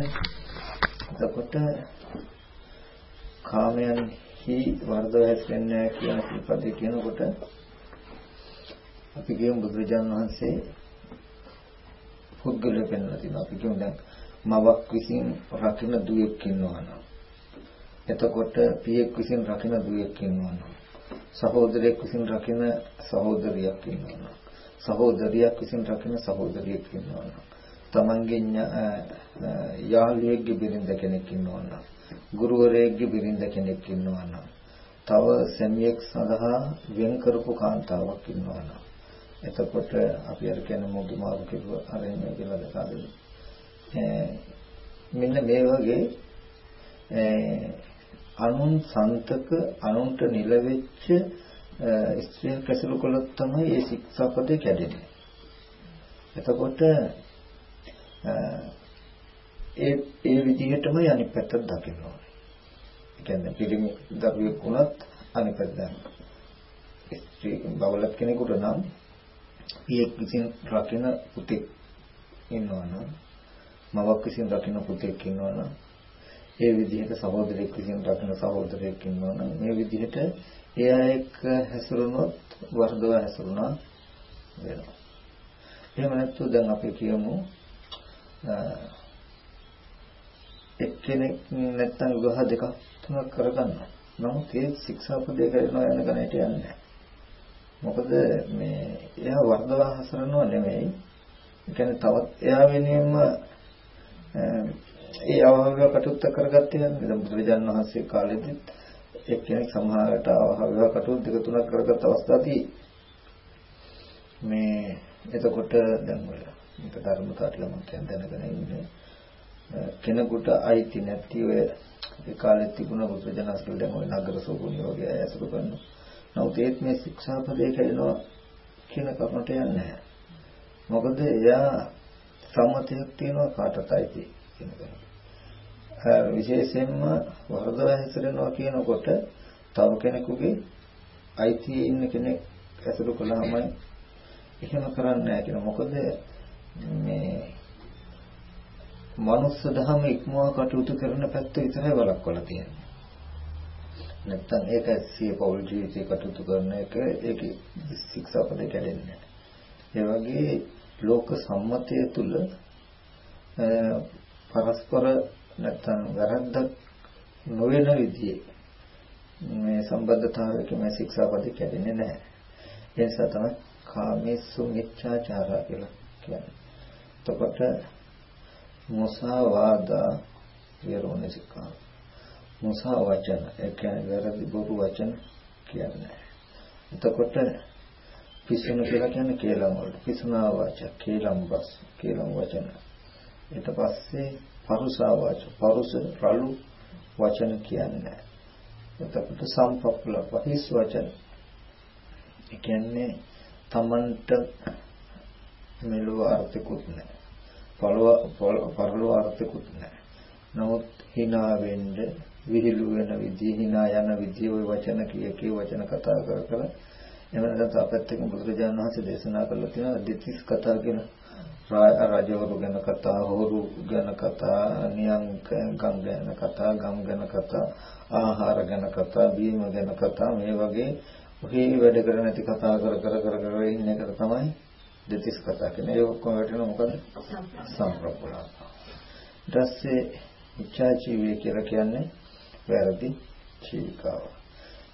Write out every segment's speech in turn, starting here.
එතකොට කාමයන්හි වර්ධව හැසිරෙන්නේ කියන සිල්පදේ කියනකොට අපි කියමු බුදුරජාණන් වහන්සේ පුද්ගලයෙක් වෙනවා තියෙනවා. අපි කියමු දැන් මවක් විසින් රකින්න දුවෙක් ඉන්නවා නම්. එතකොට පියෙක් විසින් රකින්න දුවෙක් ඉන්නවා නම්. සහෝදරයෙක් විසින් රකින්න සහෝදරියක් ඉන්නවා නම්. සහෝදරියක් විසින් රකින්න සහෝදරියක් ඉන්නවා නම්. තමන්ගේ යාළුවෙක්ගේ බිරිඳ කෙනෙක් ඉන්නවා නම් ගුරුවරයෙක්ගේ බිරිඳ කෙනෙක් ඉන්නවා නම් තව සැමියෙක් සඳහා වෙන් කරපු කාන්තාවක් ඉන්නවා නම් එතකොට අපි අර කියන මොදුමාරු කිව්ව අරන්නේ කියලා දකාද මෙන්න මේ වගේ අනුන් සන්තක අනුන්ට නිලවෙච්ච ස්ත්‍රිය කැසළු කළොත් තමයි ඒ ශික්ෂාපදේ කැඩෙන්නේ. එතකොට ඒ ඒ විදිහටමයි අනිත් පැත්ත දකින්න ඕනේ. ඒ කියන්නේ පිළිමි දරුවෙක් වුණත් අනිත් පැත්ත ස්ත්‍රී බවලත් කෙනෙකුට නම් පියෙක් විසින් රකින පුතෙක් ඉන්නවනම් මවක් විසින් රකින පුතෙක් ඉන්නවනම් ඒ විදිහට සහෝදරයෙක් විසින් රකින සහෝදරයෙක් ඉන්නවනම් මේ විදිහට එයා එක්ක හැසිරුණොත් වර්ධව හැසිරුණා වෙනවා. එහෙම නැත්නම් දැන් අපි කියමු එක්කෙනෙක් නැත්තම් විවාහ දෙකක් තුනක් කරගන්නවා. නමුත් ඒ ශික්ෂාපදේ කරනවා යන ගණයට යන්නේ මොකද මේ එයා වර්ධව හසරනවා නෙමෙයි. ඒ කියන්නේ තවත් එයා වෙනින්ම ඒ අවහව කටයුත්ත කරගත්තේ නේද? දැන් බුදුරජාණන් වහන්සේ කාලෙදිත් එක්කෙනෙක් සමහරට අවහව කටයුතු දෙක තුනක් කරගත් අවස්ථාවදී මේ එතකොට දැන් ඔය මේක ධර්මතාවට මම කියන දැනගෙන ඉන්නේ කෙනෙකුට අයිති නැති ඔය ඒ කාලේ තිබුණ බුදුජනස්කල් දැන් ඔය නගර සෝගුණි වගේ අය අසුර කරනවා. නමුත් ඒත් මේ ශික්ෂාපදේ කියනවා කියන කමට යන්නේ නැහැ. මොකද එයා සම්මතයක් තියෙනවා කාටත් අයිති කියන එක. විශේෂයෙන්ම වරදව හැසිරෙනවා කියනකොට තව කෙනෙකුගේ අයිතියේ ඉන්න කෙනෙක් ඇසුරු කළාමයි එහෙම කරන්නේ නැහැ කියන මොකද මේ මනුස්ස ධර්ම ඉක්මවා කටයුතු කරන පැත්ත විතරයි වළක්වලා තියෙන්නේ. නැත්තම් ඒක සිය පෞල් ජීවිතේ කටයුතු කරන එක ඒක ශික්ෂාපදේ කැඩෙන්නේ ඒ වගේ ලෝක සම්මතය තුල පරස්පර නැත්තම් වැරද්දක් නොවන විදිහේ මේ සම්බන්ධතාවයක මේ ශික්ෂාපදේ කැඩෙන්නේ නැහැ. ඒ නිසා තමයි කාමේසු මිච්ඡාචාරා කියලා කියන්නේ. එතකොට මුසාවාදා විරෝණ සික්ඛා. මුසා වචන ඒ කියන්නේ වැරදි බොරු වචන කියන්නේ. එතකොට පිසුණු කියලා කියන්නේ කේලම් වලට. පිසුනා වාච, කේලම් බස්, කේලම් වචන. ඊට පස්සේ පරුසා වාච, පරුස රළු වචන කියන්නේ. එතකොට සම්පප්පල වහිස් වචන. ඒ කියන්නේ තමන්ට මෙලොව අර්ථකුත් නැහැ. පළව පරලොව අර්ථකුත් නැහැ. නමුත් hina වෙන්න විහිළු වෙන විදිහ hina යන විදිහ ওই වචන කිය කී වචන කතා කර කර එහෙම නැත්නම් තාපත්තකින් බුදුරජාණන් වහන්සේ දේශනා කළා තියෙනවා දෙතිස් කතා කියන රජවරු ගැන කතා, හොරු ගැන කතා, නියංක ගම් ගැන කතා, ගම් ගැන කතා, ආහාර ගැන කතා, බීම ගැන කතා මේ වගේ ඔහේ වැඩ කර නැති කතා කර කර කර කර ඉන්න එකට තමයි දෙතිස් කතා කියන්නේ. ඒ ඔක්කොම වැටෙනවා මොකද? සම්ප්‍රප්පලාප. ඊට පස්සේ ඉච්ඡා ජීවය කියලා කියන්නේ වැරදි ජීවිකාව.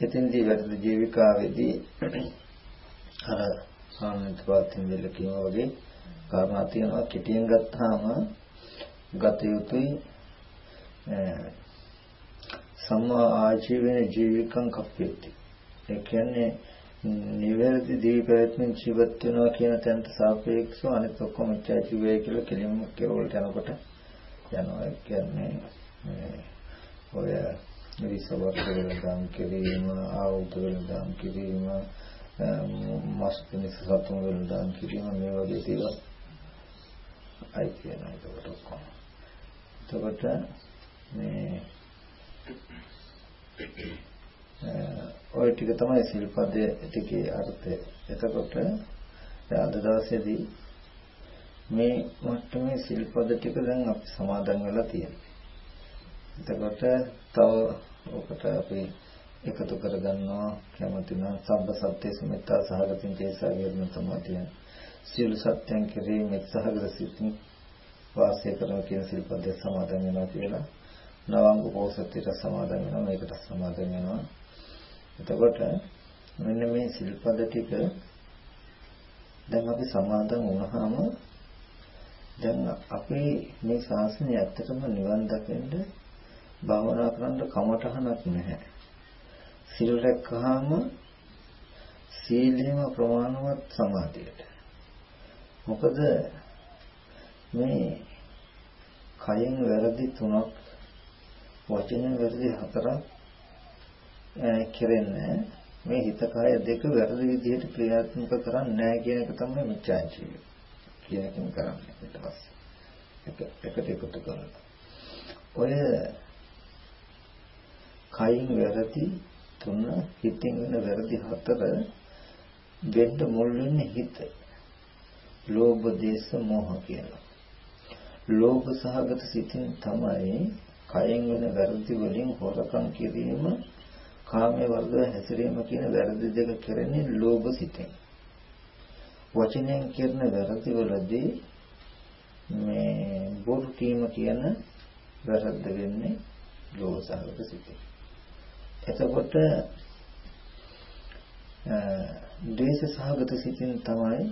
එතෙන්දී වැරදි ජීවිකාවේදී අර සාමන්ත පාතින් දෙල කියනවා වගේ කාරණා තියෙනවා කෙටියෙන් ගත්තාම ගත යුතුයි සම්මා ආජීවන ජීවිකං කප්පෙති ඒ කියන්නේ නිවැරදි දිවි පැවැත්මෙන් ජීවත් වෙනවා කියන තැනට සාපේක්ෂව අනිත් ඔක්කොම ඉච්ඡා ජීවය කියලා කෙලින්ම කෙරවලට යනකොට යනවා. ඒ කියන්නේ ඔය විසවර්ග වෙනදාම් කිරීම ආයුධ වෙනදාම් කිරීම මස් පිණිස සතුන් වෙනදාම් කිරීම මේ වගේ දේවල් අයි කියනවා ඒකට ඔක්කොම. එතකොට මේ ওই ටික තමයි සිල්පදයේ ටිකේ අර්ථය. එතකොට අද දවසේදී මේ මට්ටමේ සිල්පද ටික දැන් අපි සමාදන් වෙලා තියෙනවා. එතකොට තව ඔකට අපි එකතු කරගන්නවා කැමති නම් සබ්බ සත්‍ය සුමිතා සහගතින් තේසා විරණ තමයි තියෙන්නේ. සියලු සත්‍යයන් කෙරෙහි මෙත් සහගත සිතින් වාසය කරන කියන සිල්පදේ සමාදන් වෙනවා කියලා නවංග පෝසත්යට සමාදන් වෙනවා මේකට සමාදන් වෙනවා. එතකොට මෙන්න මේ සිල්පද ටික දැන් අපි සමාදන් වුණාම දැන් අපේ මේ ශාසනය ඇත්තටම නිවන් දකින්න භාවනා කරන්න කමටහනක් නැහැ. සිල් රැක්කහම සීලේම ප්‍රමාණවත් සමාධියට. මොකද මේ කයෙන් වැරදි තුනක් වචනෙන් වැරදි හතරක් කෙරෙන්නේ මේ හිත කය දෙක වැරදි විදිහට ක්‍රියාත්මක කරන්නේ නැහැ කියන එක තමයි මිත්‍යාචාරය කියන එකෙන් කරන්නේ ඊට පස්සේ. එක එකට එකතු කරලා. ඔය කයින් වැරදි තුන හිතින් වෙන වැරදි හතර දෙන්න මුල් වෙන්නේ හිත. ලෝභ දේශ මොහ කියලා. ලෝභ සහගත සිතින් තමයි කයෙන් වෙන වැරදි වලින් හොරකම් කිරීම කාමයේ වර්ධව හැසිරීම කියන වැරදි දෙක කරන්නේ ලෝභ සිතෙන්. වචනයෙන් කරන වැරදි වලදී මේ බොරු කීම කියන වැරද්ද වෙන්නේ ලෝභ සහගත සිතෙන්. එතකොට ද්වේෂ සහගත සිතින් තමයි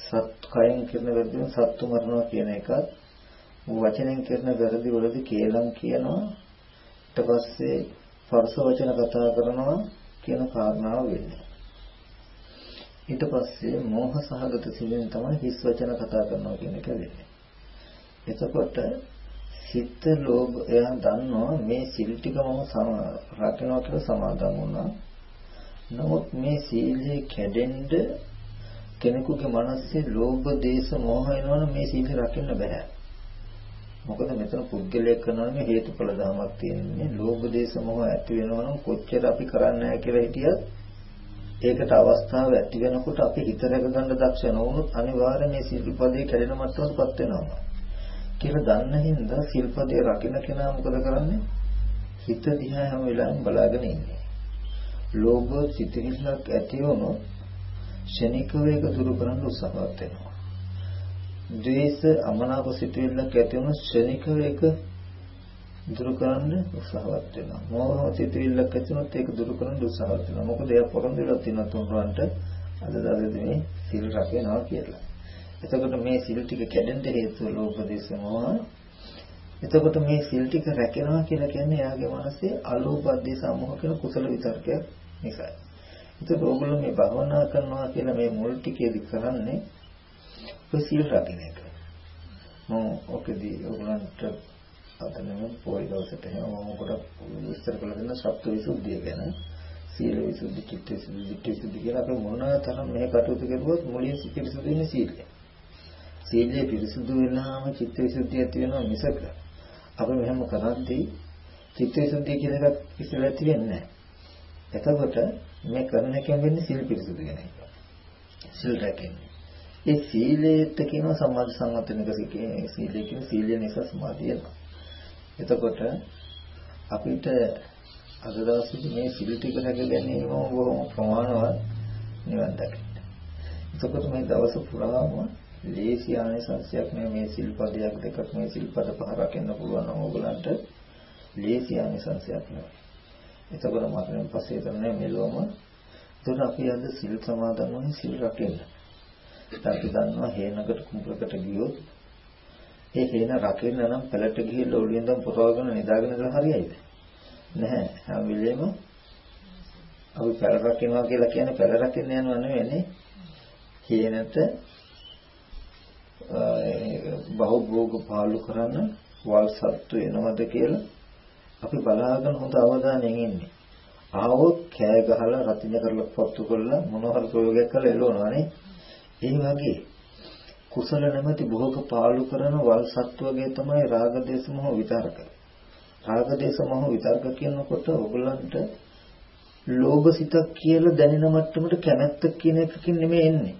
සත් කයෙන් කරන වැරදි සත්තු මරනවා කියන එකත් වචනෙන් කරන වැරදි වලදී කේලම් කියනවා ඊට පස්සේ ස්පර්ශ වචන කතා කරනවා කියන කාරණාව වෙන්නේ. ඊට පස්සේ මෝහ සහගත සිලෙන් තමයි හිස් වචන කතා කරනවා කියන එක වෙන්නේ. එතකොට සිත ලෝභ එයා දන්නවා මේ සිල් ටික මම රකින්නවා කියලා සමාදන් වුණා. නමුත් මේ සීලය කැඩෙන්න කෙනෙකුගේ මනසේ ලෝභ දේශ මොහ එනවනම් මේ සීල රකින්න බෑ. මොකද මෙතන පුද්ගලයක් කරනවා නෙමෙයි හේතුඵල ධමයක් තියෙන්නේ. ලෝභ දේශ මොහ ඇති වෙනවා නම් කොච්චර අපි කරන්නේ නැහැ කියලා හිටියත් ඒකට අවස්ථාව ඇති වෙනකොට අපි හිත රැක ගන්න දක්ෂ නොවුනොත් අනිවාර්යයෙන් මේ සිල්පදේ කැඩෙන මට්ටමටපත් වෙනවා. කියලා දන්න හින්දා සිල්පදේ රකින්න කෙනා මොකද කරන්නේ? හිත දිහා හැම වෙලාවෙම බලාගෙන ඉන්නේ. ලෝභ සිතිවිල්ලක් ඇති වුණොත් ශනිකව ඒක දුරු කරන්න උත්සාහවත් වෙනවා. ද්වේෂ අමනාප සිතුවිල්ලක් ඇති වුණොත් ශනිකව ඒක දුරු කරන්න උත්සාහවත් වෙනවා. මෝහ සිතුවිල්ලක් ඇති වුණොත් ඒක දුරු කරන්න උත්සාහවත් වෙනවා. මොකද එයා පොරොන්දු වෙලා තියෙන තුන්වන්ට අද දවසේ මේ සිල් රැකෙනවා කියලා. එතකොට මේ සිල් ටික කැඩෙන්න හේතුව ලෝභ දේශ මොහ. එතකොට මේ සිල් ටික රැකෙනවා කියලා කියන්නේ එයාගේ මනසේ අලෝභ දේශ මොහ කියන කුසල විතර්කයක් නිසායි. එතකොට ඕගොල්ලෝ මේ භවනා කරනවා කියලා මේ මුල් ටිකේදී කරන්නේ ඔය සීල් රකින්න එක. මම ඔකදී ඔයගලන්ට අතනම පොයි දවසට එහෙම මම කොට විස්තර කරලා දෙන්න සත්‍ය විසුද්ධිය ගැන සීල විසුද්ධි, චිත්ත විසුද්ධි, ධිට්ඨි විසුද්ධි කියලා අපි මොන තරම් මේ කටයුතු කරුවොත් මුලින් පිරිසුදු වෙන්නේ සීලය. සීලය පිරිසුදු වෙනාම චිත්ත විසුද්ධිය ඇති වෙනවා මිසක අපි මෙහෙම කරද්දී චිත්ත විසුද්ධිය කියලා එකක් ඉස්සෙල්ලා ඇති වෙන්නේ නැහැ. එතකොට මේ කරන එකෙන් වෙන්නේ සීල පිරිසුදු වෙන එක. සීල් රැකෙන්නේ. ඒ සීලයට කියනවා සමාධි සංවර්ධනක සීලය කියන සීලය නිසා සමාධිය එනවා. එතකොට අපිට අද දවසේදී මේ සිල් ටික රැක ගැනීම බොහොම ප්‍රමාණවත් නිවන් දකින්න. එතකොට මේ දවස පුරාම ලේසි ආනිසංසයක් නේ මේ සිල්පදයක් දෙකක් මේ සිල්පද පහ රකින්න පුළුවන් නම් ඕගලන්ට ලේසි ආනිසංසයක් නෙවෙයි. එතකොට මරණයෙන් පස්සේ තමයි මෙලොවම එතකොට අපි අද සිල් සමාදන් වුණේ සිල් රකින්න. අපි දන්නවා හේනකට කුඹරකට ගියොත් ඒ හේන රකින්න නම් පළට ගිහිල්ලා ඔළුවෙන් දම් පුරවගෙන නිදාගෙන ඉඳලා හරියයිද? නැහැ. හැම වෙලේම අපි පළ රකින්නවා කියලා කියන්නේ පළ රකින්න යනවා නෙවෙයිනේ. හේනට බහුභෝග පාලු කරන වල් සත්තු එනවද කියලා අපි බලාගෙන හොඳ අවධානයෙන් ඉන්නේ. ආවොත් කෑ ගහලා රතින කරලා පත්තු කරලා මොනවාරි ප්‍රයෝගයක් කරලා එළවනවානේ. ඒ වගේ කුසල නැමැති භෝග පාලු කරන වල් සත්වගේ තමයි රාග දේශ මොහ විතරක. රාග දේශ මොහ විතරක කියනකොට ඔයගලන්ට ලෝභ සිතක් කියලා දැනෙන මට්ටමට කැමැත්ත කියන එකකින් නෙමෙයි එන්නේ.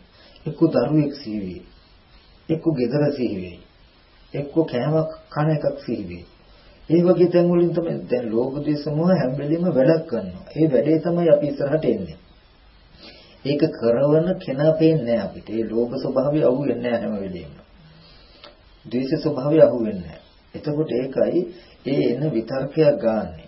එක්ක දරුවෙක් සීවේ. එක්ක gedara සිහි වෙයි. එක්ක කෑමක් කන එකක් සිහි වෙයි. ඒ වගේ තැන් වලින් තමයි දැන් ලෝභ දේශ මොහ හැම වෙලෙම වැඩක් කරනවා. ඒ වැඩේ තමයි අපි ඉස්සරහට එන්නේ. ඒක කරවන කෙනා පේන්නේ අපිට. ඒ ලෝභ ස්වභාවය අහු වෙන්නේ නැහැ හැම වෙලෙම. ද්වේෂ ස්වභාවය අහු වෙන්නේ නැහැ. එතකොට ඒකයි ඒ එන විතර්කයක් ගන්නෙ.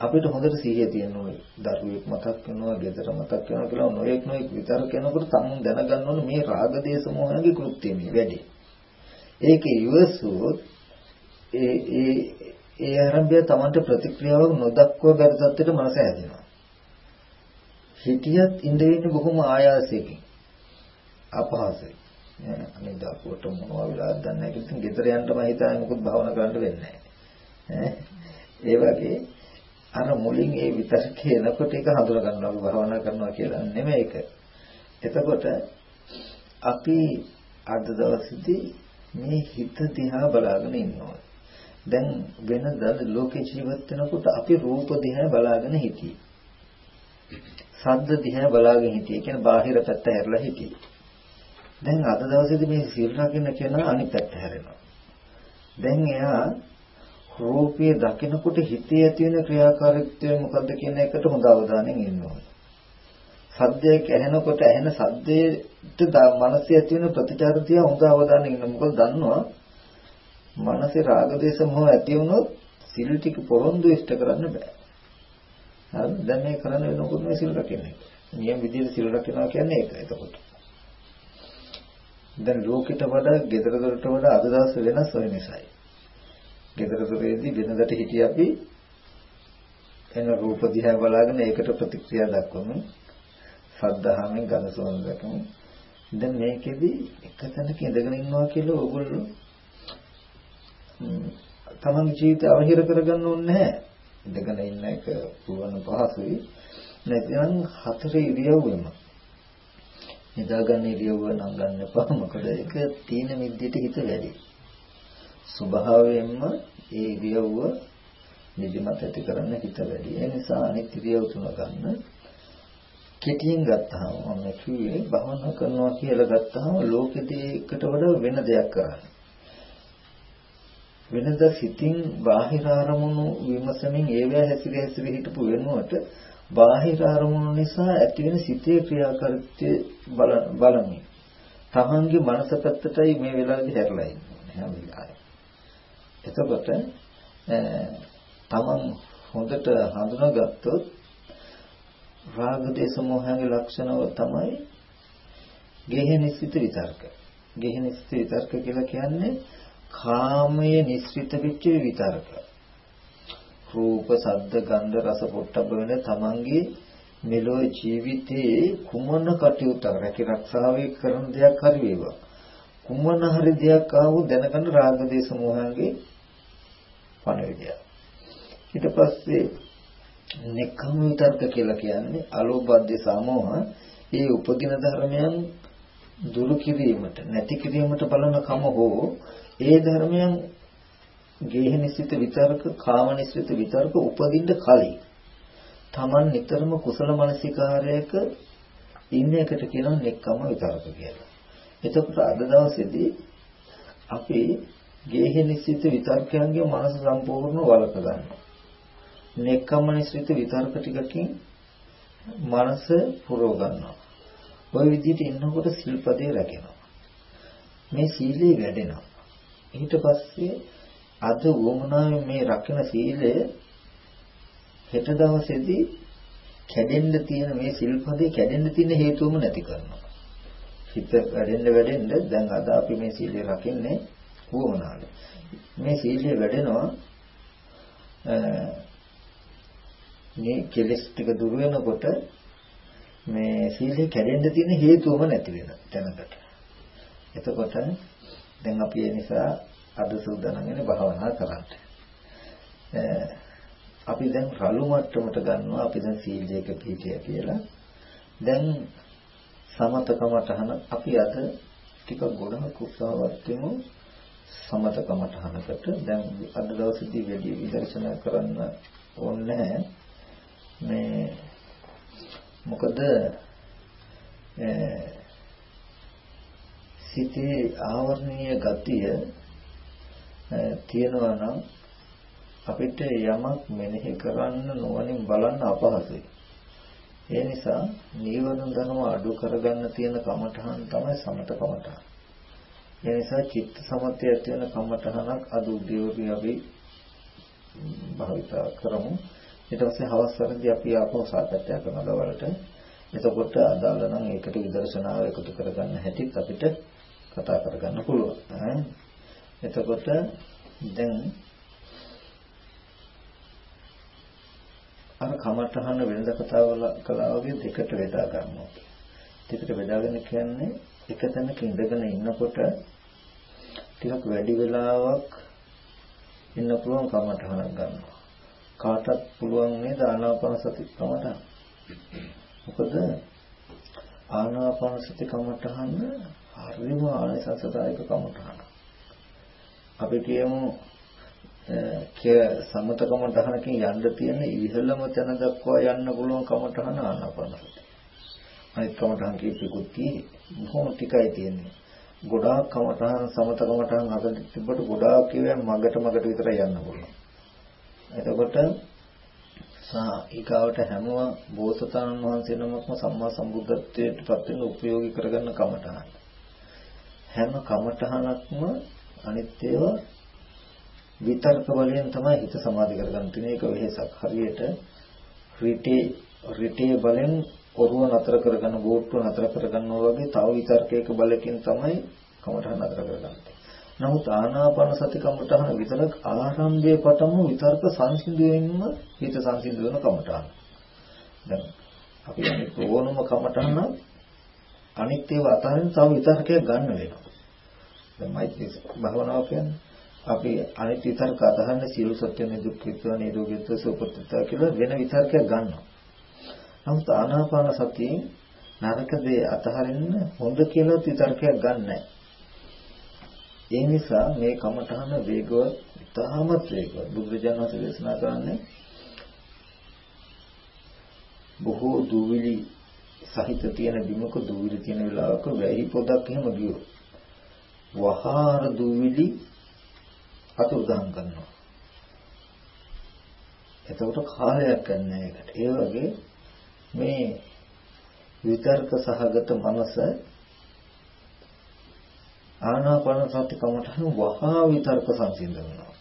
අපිට හොඳට සිහිය තියෙනවා. දරුවෙක් මතක් වෙනවා, ගෙදර මතක් වෙනවා කියලා නොයෙක් නොයෙක් විතර්ක යනකොට තමුන් දැනගන්න ඕනේ මේ රාග දේශ මොහයගේ කෘත්‍යය මේ වැඩේ. ඒක ඉවසුවොත් ඒ ඒ ඒ ආරම්භය Tamanට ප්‍රතික්‍රියාවක් නොදක්ව බැරි තත්ත්වයට මනස හැදෙනවා. හිතියත් ඉඳ වෙන්නේ බොහොම ආයාසයෙන්. අපහසුයි. අනේ දකුවට මොනවා වෙලාද දන්නේ නැහැ. ඉතින් ගෙදර යන්නම හිතාගෙන මොකද භාවනා කරන්න වෙන්නේ නැහැ. ඒ වගේ අර මුලින් ඒ විතරකේ එනකොට ඒක හඳුනා ගන්නවා භාවනා කරනවා කියලා නෙමෙයි ඒක. එතකොට අපි අද දවසේදී මේ හිත දිහා බලාගෙන ඉන්නවා. දැන් වෙනදා ලෝකේ ජීවත් වෙනකොට අපි රූප දිහා බලාගෙන හිටියේ. ශබ්ද දිහා බලාගෙන හිටියේ. කියන්නේ බාහිර පැත්ත හැරලා හිටියේ. දැන් අද දවසේදී මේ සීල් රකින්න කෙනා අනිත් පැත්ත හැරෙනවා. දැන් එයා රූපය දකිනකොට හිතේ ඇති වෙන ක්‍රියාකාරීත්වය මොකද්ද කියන එකට හොඳ අවධානයෙන් ඉන්න ඕනේ. සද්දයක් ඇහෙනකොට ඇහෙන සද්දේට මනසේ ඇති වෙන ප්‍රතිචාර තියා හොඳ අවධානයෙන් ඉන්න. මොකද දන්නවා මනසේ රාග දේශ මොහ ඇති වුණොත් සිල් ටික පොරොන්දු ඉෂ්ට කරන්න බෑ. හරිද? දැන් මේ කරන්න වෙනකොට මේ සිල් රකින්නේ. නියම විදිහට සිල් රකිනවා කියන්නේ ඒක. එතකොට. දැන් ලෝකෙට වඩා, gedara දොරට වඩා අද දවස් වෙනස් වෙන නිසායි. gedara දොරේදී වෙනදට හිටිය අපි එන රූප දිහා බලාගෙන ඒකට ප්‍රතික්‍රියා දක්වමු. සද්ධාහමෙන් ගඳ සුවඳ දක්වමු. දැන් මේකෙදි එක තැනක ඉඳගෙන ඉන්නවා කියලා ඕගොල්ලෝ තමන්ගේ ජීවිතය අවහිර කරගන්න ඕනේ නැහැ. ඉඳගෙන ඉන්න එක පුරවන පහසුයි. නැත්නම් හතර ඉරියව්වෙම නිදාගන්න ඉරියව්ව නම් ගන්න එපා. මොකද ඒක තීන මිද්දේට හිත වැඩි. ස්වභාවයෙන්ම ඒ ඉරියව්ව නිදිමත ඇති කරන්න හිත වැඩි. ඒ නිසා අනිත් ඉරියව් තුන ගන්න. කෙටියෙන් ගත්තාම මම කිව්වේ භවනා කරනවා කියලා ගත්තාම ලෝකෙදී එකට වඩා වෙන දෙයක් කරන්නේ. වෙනද සිතින් බාහිර අරමුණු විමසමින් ඒවැ හැසිර හැසිර හිටපු වෙනුවට බාහිර අරමුණු නිසා ඇතිවෙන සිතේ ක්‍රියාකාරීත්වය බලමින් තමන්ගේ මනස පැත්තටයි මේ වෙලාවේදී හැරලා ඉන්නේ හැම වෙලාවෙම. එතකොට තමන් හොඳට හඳුනාගත්තොත් රාග දේශ මොහයන්ගේ ලක්ෂණව තමයි ගෙහෙනිසිත විතර්ක. ගෙහෙනිසිත විතර්ක කියලා කියන්නේ කාමයේ නිස්ෘත වෙච්ච විතරක. රූප, ශබ්ද, ගන්ධ, රස, පොට්ටබ්බ වෙන තමන්ගේ මෙලොව ජීවිතයේ කුමන කටයුත්තක් රැකී ආරක්ෂාවේ කරන දෙයක් හරි වේවා. කුමන හරි දෙයක් ආවො දැනගන්න රාග දේශ මොහංගේ පණවිඩය. ඊට පස්සේ නික්කම් විතර්ක කියලා කියන්නේ අලෝභද්‍ය සමෝහ ඒ උපදින ධර්මයන් දුරු කිරීමට නැති කිරීමට බලන කම හෝ ඒ ධර්මයන් ගේහනිසිත විතරක කාමනිසිත විතරක උපදින්න කලින් Taman නිතරම කුසල මනසිකාරයක ඉන්න එකට කියනවා නෙක්කම විතරක කියලා. එතකොට අද දවසේදී අපි ගේහනිසිත විතර්කයන්ගේ මනස සම්පූර්ණ වලක ගන්නවා. නෙක්කම නිසිත විතර්ක ටිකකින් මනස පුරව ගන්නවා. ওই විදිහට ඉන්නකොට සිල්පදේ රැකෙනවා. මේ සීලය වැඩෙනවා. ඊට පස්සේ අද වමනාවේ මේ රකින සීලය හෙට දවසේදී කැඩෙන්න තියෙන මේ සිල්පදේ කැඩෙන්න තියෙන හේතුවම නැති කරනවා. හිත වැඩෙන්න වැඩෙන්න දැන් අද අපි මේ සීලය රකින්නේ වමනාවේ. මේ සීලය වැඩෙනවා මේ කෙලස් ටික දුර වෙනකොට මේ සීලය කැඩෙන්න තියෙන හේතුවම නැති වෙන තැනකට. එතකොට දැන් අපි ඒ නිසා අද සූදානම් වෙන්නේ භාවනා කරන්න. අපි දැන් රළු මට්ටමට ගන්නවා අපි දැන් සීලයක පිළිපිය කියලා. දැන් සමතකමටහන අපි අද ටිකක් ගොඩක් උත්සාහවත් වෙමු සමතකමටහනකට. දැන් අද දවසේදී වැඩි විදර්ශනා කරන්න ඕනේ මේ මොකද සිතේ ආවරණීය ගතිය තියෙනවා නම් අපිට යමක් මෙනෙහි කරන්න නොවනින් බලන්න අපහසුයි. ඒ නිසා නීවරණ ධර්ම අඩු කරගන්න තියෙන කමඨහන් තමයි සමත කමඨහන්. ඒ නිසා චිත්ත සමතය ඇති වෙන කමඨහනක් අද උදේවි අපි භාවිතා කරමු. ඊට පස්සේ හවස් වලදී අපි ආපහු සාකච්ඡා කරන දවල්ට එතකොට අදාළ නම් ඒකට විදර්ශනාව එකතු කරගන්න හැටිත් අපිට කතා කරගන්න පුළුවන්. එතකොට දැන් අර කමඨහන වෙනද කතා කළා වගේ දෙකට බෙදා ගන්නවා. දෙකට බෙදාගෙන කියන්නේ එක තැනක ඉඳගෙන ඉන්නකොට ටිකක් වැඩි වෙලාවක් ඉන්න පුළුවන් කමඨහනක් ගන්නවා. කාටත් පුළුවන් නේද ආනාපාන සති කමඨහන. මොකද ආනාපාන සති කමඨහන හරිම ආනිසංසදායක කමඨහන. අපි කියමු සමත කමඨහනකින් යන්න තියෙන ඉහළම තැන දක්වා යන්න පුළුවන් කමඨහන ආනාපාන සති. අනිත් කමඨහන් කීපෙකුත් තියෙන්නේ. බොහොම ටිකයි තියෙන්නේ. ගොඩාක් කමඨහන් සමත කමඨහන් අතට තිබ්බට ගොඩාක් කියවෙන් මගට මගට විතරයි යන්න පුළුවන්. එතකොට සා ඊගාවට හැම බෝසතාණන් වහන්සේ නමක්ම සම්මා සම්බුද්ධත්වයට පත් වෙන උපයෝගී කරගන්න කමඨහන්. හැම කමඨහනක්ම අනිත් ඒවා විතර්ක වලින් තමයි හිත සමාධි කරගන්න තියෙන එක වෙහසක්. හරියට රිටේ රිටේ බලෙන් ඔරුව නතර කරගන්න බෝට්ටුව නතර කරගන්නවා වගේ තව විතර්කයක බලකින් තමයි කමඨහන නතර කරගන්නේ. නමුත් ආනාපාන සති කමඨහන විතරක් ආරම්භයේ පටන්ම විතර්ක සංසිඳුවෙන්ම හිත සංසිඳු වෙන කමඨහන. දැන් අපි අනිත් ඕනම කමඨහන අනිත් ඒවා අතරින් තව විතර්කයක් ගන්න වෙනවා. දැන් මෛත්‍රී භාවනාව කියන්නේ අපි අනිත් විතර්ක අදහන්න සියලු සත්‍ය නිදුක්ඛිතව නිරෝගීත්ව සුපත්ත්ව කියලා වෙන විතර්කයක් ගන්නවා. නමුත් ආනාපාන සතියෙන් නරක දේ අතහරින්න හොඳ කියලා විතර්කයක් ගන්නෑ. ඒ නිසා මේ කමඨහන වේගව ඉතාමත් වේගව බුදුරජාණන් වහන්සේ දේශනා කරන්නේ බොහෝ දුවිලි සහිත තියෙන බිමක දුවිලි තියෙන වෙලාවක වැහි පොදක් එහෙම ගියොත් වහාර දුවිලි අතුරුදහන් කරනවා. එතකොට කාලයක් ගන්න එකට. ඒ වගේ මේ විතර්ක සහගත මනස ආනාපාන සති කමටහන වහා විතර්ක සංසිඳනවා.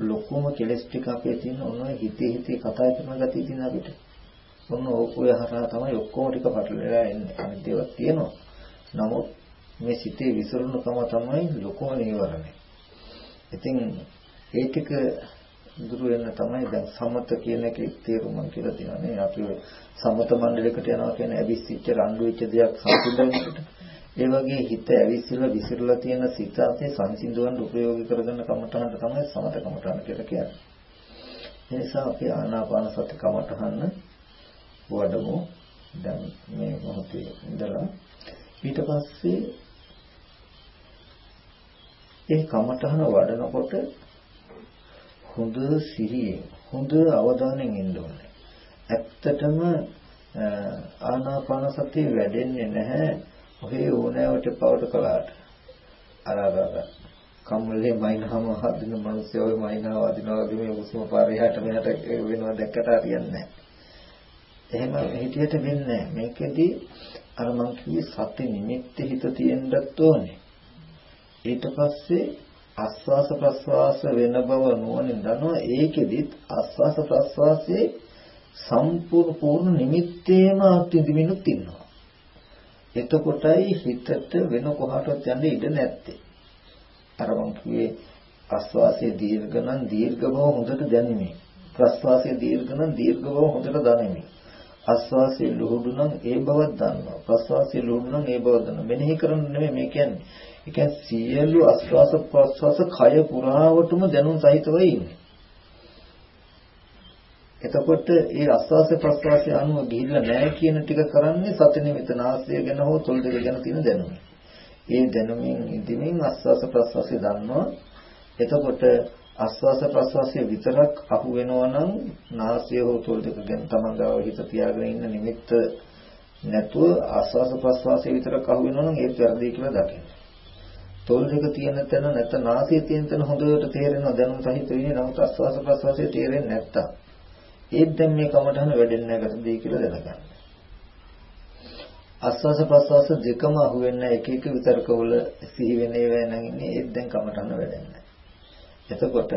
ලොකුම කෙලස් ටික අපේ තියෙන ඔන්න හිතේ හිතේ කතා කරන ගතිය තියෙන අපිට. ඔන්න ඔය හරහා තමයි ඔක්කොම ටික පටලලා එන්නේ. අනිත් ඒවා තියෙනවා. නමුත් මේ සිතේ විසිරුණුකම තමයි ලොකුම නීවරණය. ඉතින් ඒ ටික දුරු වෙන තමයි දැන් සමත කියන එකේ තේරුම කියලා තියෙනවා අපි සමත මණ්ඩලයකට යනවා කියන්නේ ඇවිස්සිච්ච රණ්ඩු වෙච්ච දෙයක් සම්පූර්ණයෙන්කට. ඒ වගේ හිත ඇවිස්සලා විසිරලා තියෙන සිත අපේ සංසිඳවන්න උපයෝගී කරගන්න කමඨහනට තමයි සමත කමඨහන කියලා කියන්නේ. ඒ නිසා අපි ආනාපාන සති කමඨහන වඩමු. දැන් මේ මොහොතේ ඉඳලා ඊට පස්සේ ඒ කමඨහන වඩනකොට හොඳ සිහියෙන් හොඳ අවධානයෙන් ඉන්න ඕනේ. ඇත්තටම ආනාපාන සතිය වැඩෙන්නේ නැහැ. ඔහේ ඕනෑවට පවට කළාට. අර අර කම්මලේ මයින්හම හදින මිනිස්සු ඔය මයින්හව අදිනවා වගේ මේ උස්ම පාරේ යට මෙහාට වෙනවා දැක්කට හරියන්නේ නැහැ. එහෙම හිතියට වෙන්නේ නැහැ. මේකෙදි අර මං කිව්වේ සති නිමිත්ත හිත තියෙන්නත් ඕනේ. ඊට පස්සේ ආස්වාස ප්‍රස්වාස වෙන බව නුවණින් දනවා ඒකෙදිත් ආස්වාස ප්‍රස්වාසයේ සම්පූර්ණ පූර්ණ නිමිත්තේම අත්විඳින්නුත් ඉන්නවා. එතකොටයි හිතට වෙන කොහාටවත් යන්න ඉඩ නැත්තේ. අර මං කිව්වේ ආස්වාසයේ දීර්ඝ නම් දීර්ඝ බව හොඳට දැනෙමි. ප්‍රස්වාසයේ දීර්ඝ නම් දීර්ඝ බව හොඳට දැනෙමි. ආස්වාසයේ ලුහුඩු නම් ඒ බවක් දන්නවා ප්‍රස්වාසයේ ලුහුඩු නම් ඒ බව දන්නවා මෙනෙහි කරන්න නෙමෙයි මේ කියන්නේ ඒ කියන්නේ සියලු ආස්වාස ප්‍රස්වාස කය පුරාවටම දැනුම් සහිතව ඉන්නේ. එතකොට ඒ ආස්වාස ප්‍රස්වාසය අනුව ගිහිල්ලා නැහැ කියන ටික කරන්නේ සති නිමිත නාසය ගැන හෝ තොල් දෙක ගැන තියෙන දැනුම. ඒ දැනුමින් ඉදිමින් ආස්වාස ප්‍රස්වාසය දන්නවා. එතකොට ආස්වාස ප්‍රස්වාසය විතරක් අහු වෙනවා නම් නාසය හෝ තොල් දෙක ගැන තමන් ගාව හිත තියාගෙන ඉන්න නිමිත්ත නැතුව ආස්වාස ප්‍රස්වාසය විතරක් අහු වෙනවා නම් ඒත් වැරදි කියලා දකින්න. තොල් දෙක තියෙන තැන නැත්නම් නාසය තියෙන තැන හොඳට තේරෙනවා දැනුම් සහිත වෙන්නේ නමුත් ආස්වාස ප්‍රස්වාසයේ තේරෙන්නේ නැත්තම් ඒත් දැන් මේ කමටහන වැඩෙන්නේ නැහැ කටදී කියලා දැනගන්න. ආස්වාස ප්‍රස්වාස දෙකම අහුවෙන්නේ එක එක විතරකවල සිහි වෙන ඒවා නම් ඉන්නේ ඒත් දැන් කමටහන වැඩෙන්නේ එතකොට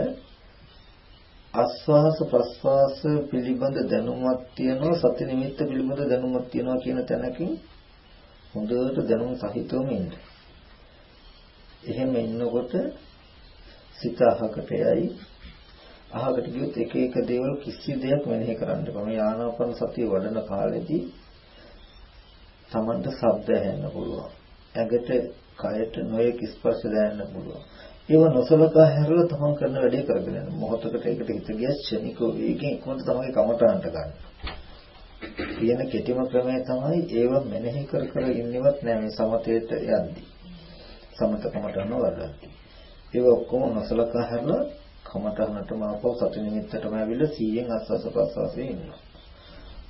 ආස්වාස ප්‍රස්වාස පිළිබඳ දැනුමක් තියෙනවා සති නිමිත්ත පිළිබඳ දැනුමක් තියෙනවා කියන තැනකින් හොඳට දැනුම් සහිතවම ඉන්න. එහෙම ඉන්නකොට සිත අහකට යයි අහකට ගියොත් එක එක දේවල් කිසි දෙයක් මෙනෙහි කරන්න බෑ. මේ ආනාපාන සතිය වඩන කාලෙදී Tamanට ශබ්ද ඇහෙන්න පුළුවන්. ඇඟට කයට නොයෙක් ස්පර්ශ දැනෙන්න පුළුවන්. ඒව නොසලකා හැරලා තමන් කරන වැඩේ කරගෙන යන මොහොතකට ඒකට හිත ගිය ක්ෂණික වේගෙන් ඉක්මනට තමන්ගේ කමටහනට ගන්න. කියන කෙටිම ක්‍රමය තමයි ඒව මෙනෙහි කර කර ඉන්නවත් නෑ මේ සමතේට යද්දී. සමත කමටහන වඩද්දී. ඒව ඔක්කොම නොසලකා හැරලා කමටහනට මාපව සති නිමිත්තටම ඇවිල්ලා 100න් ආස්වාස ප්‍රස්වාසයේ ඉන්නවා.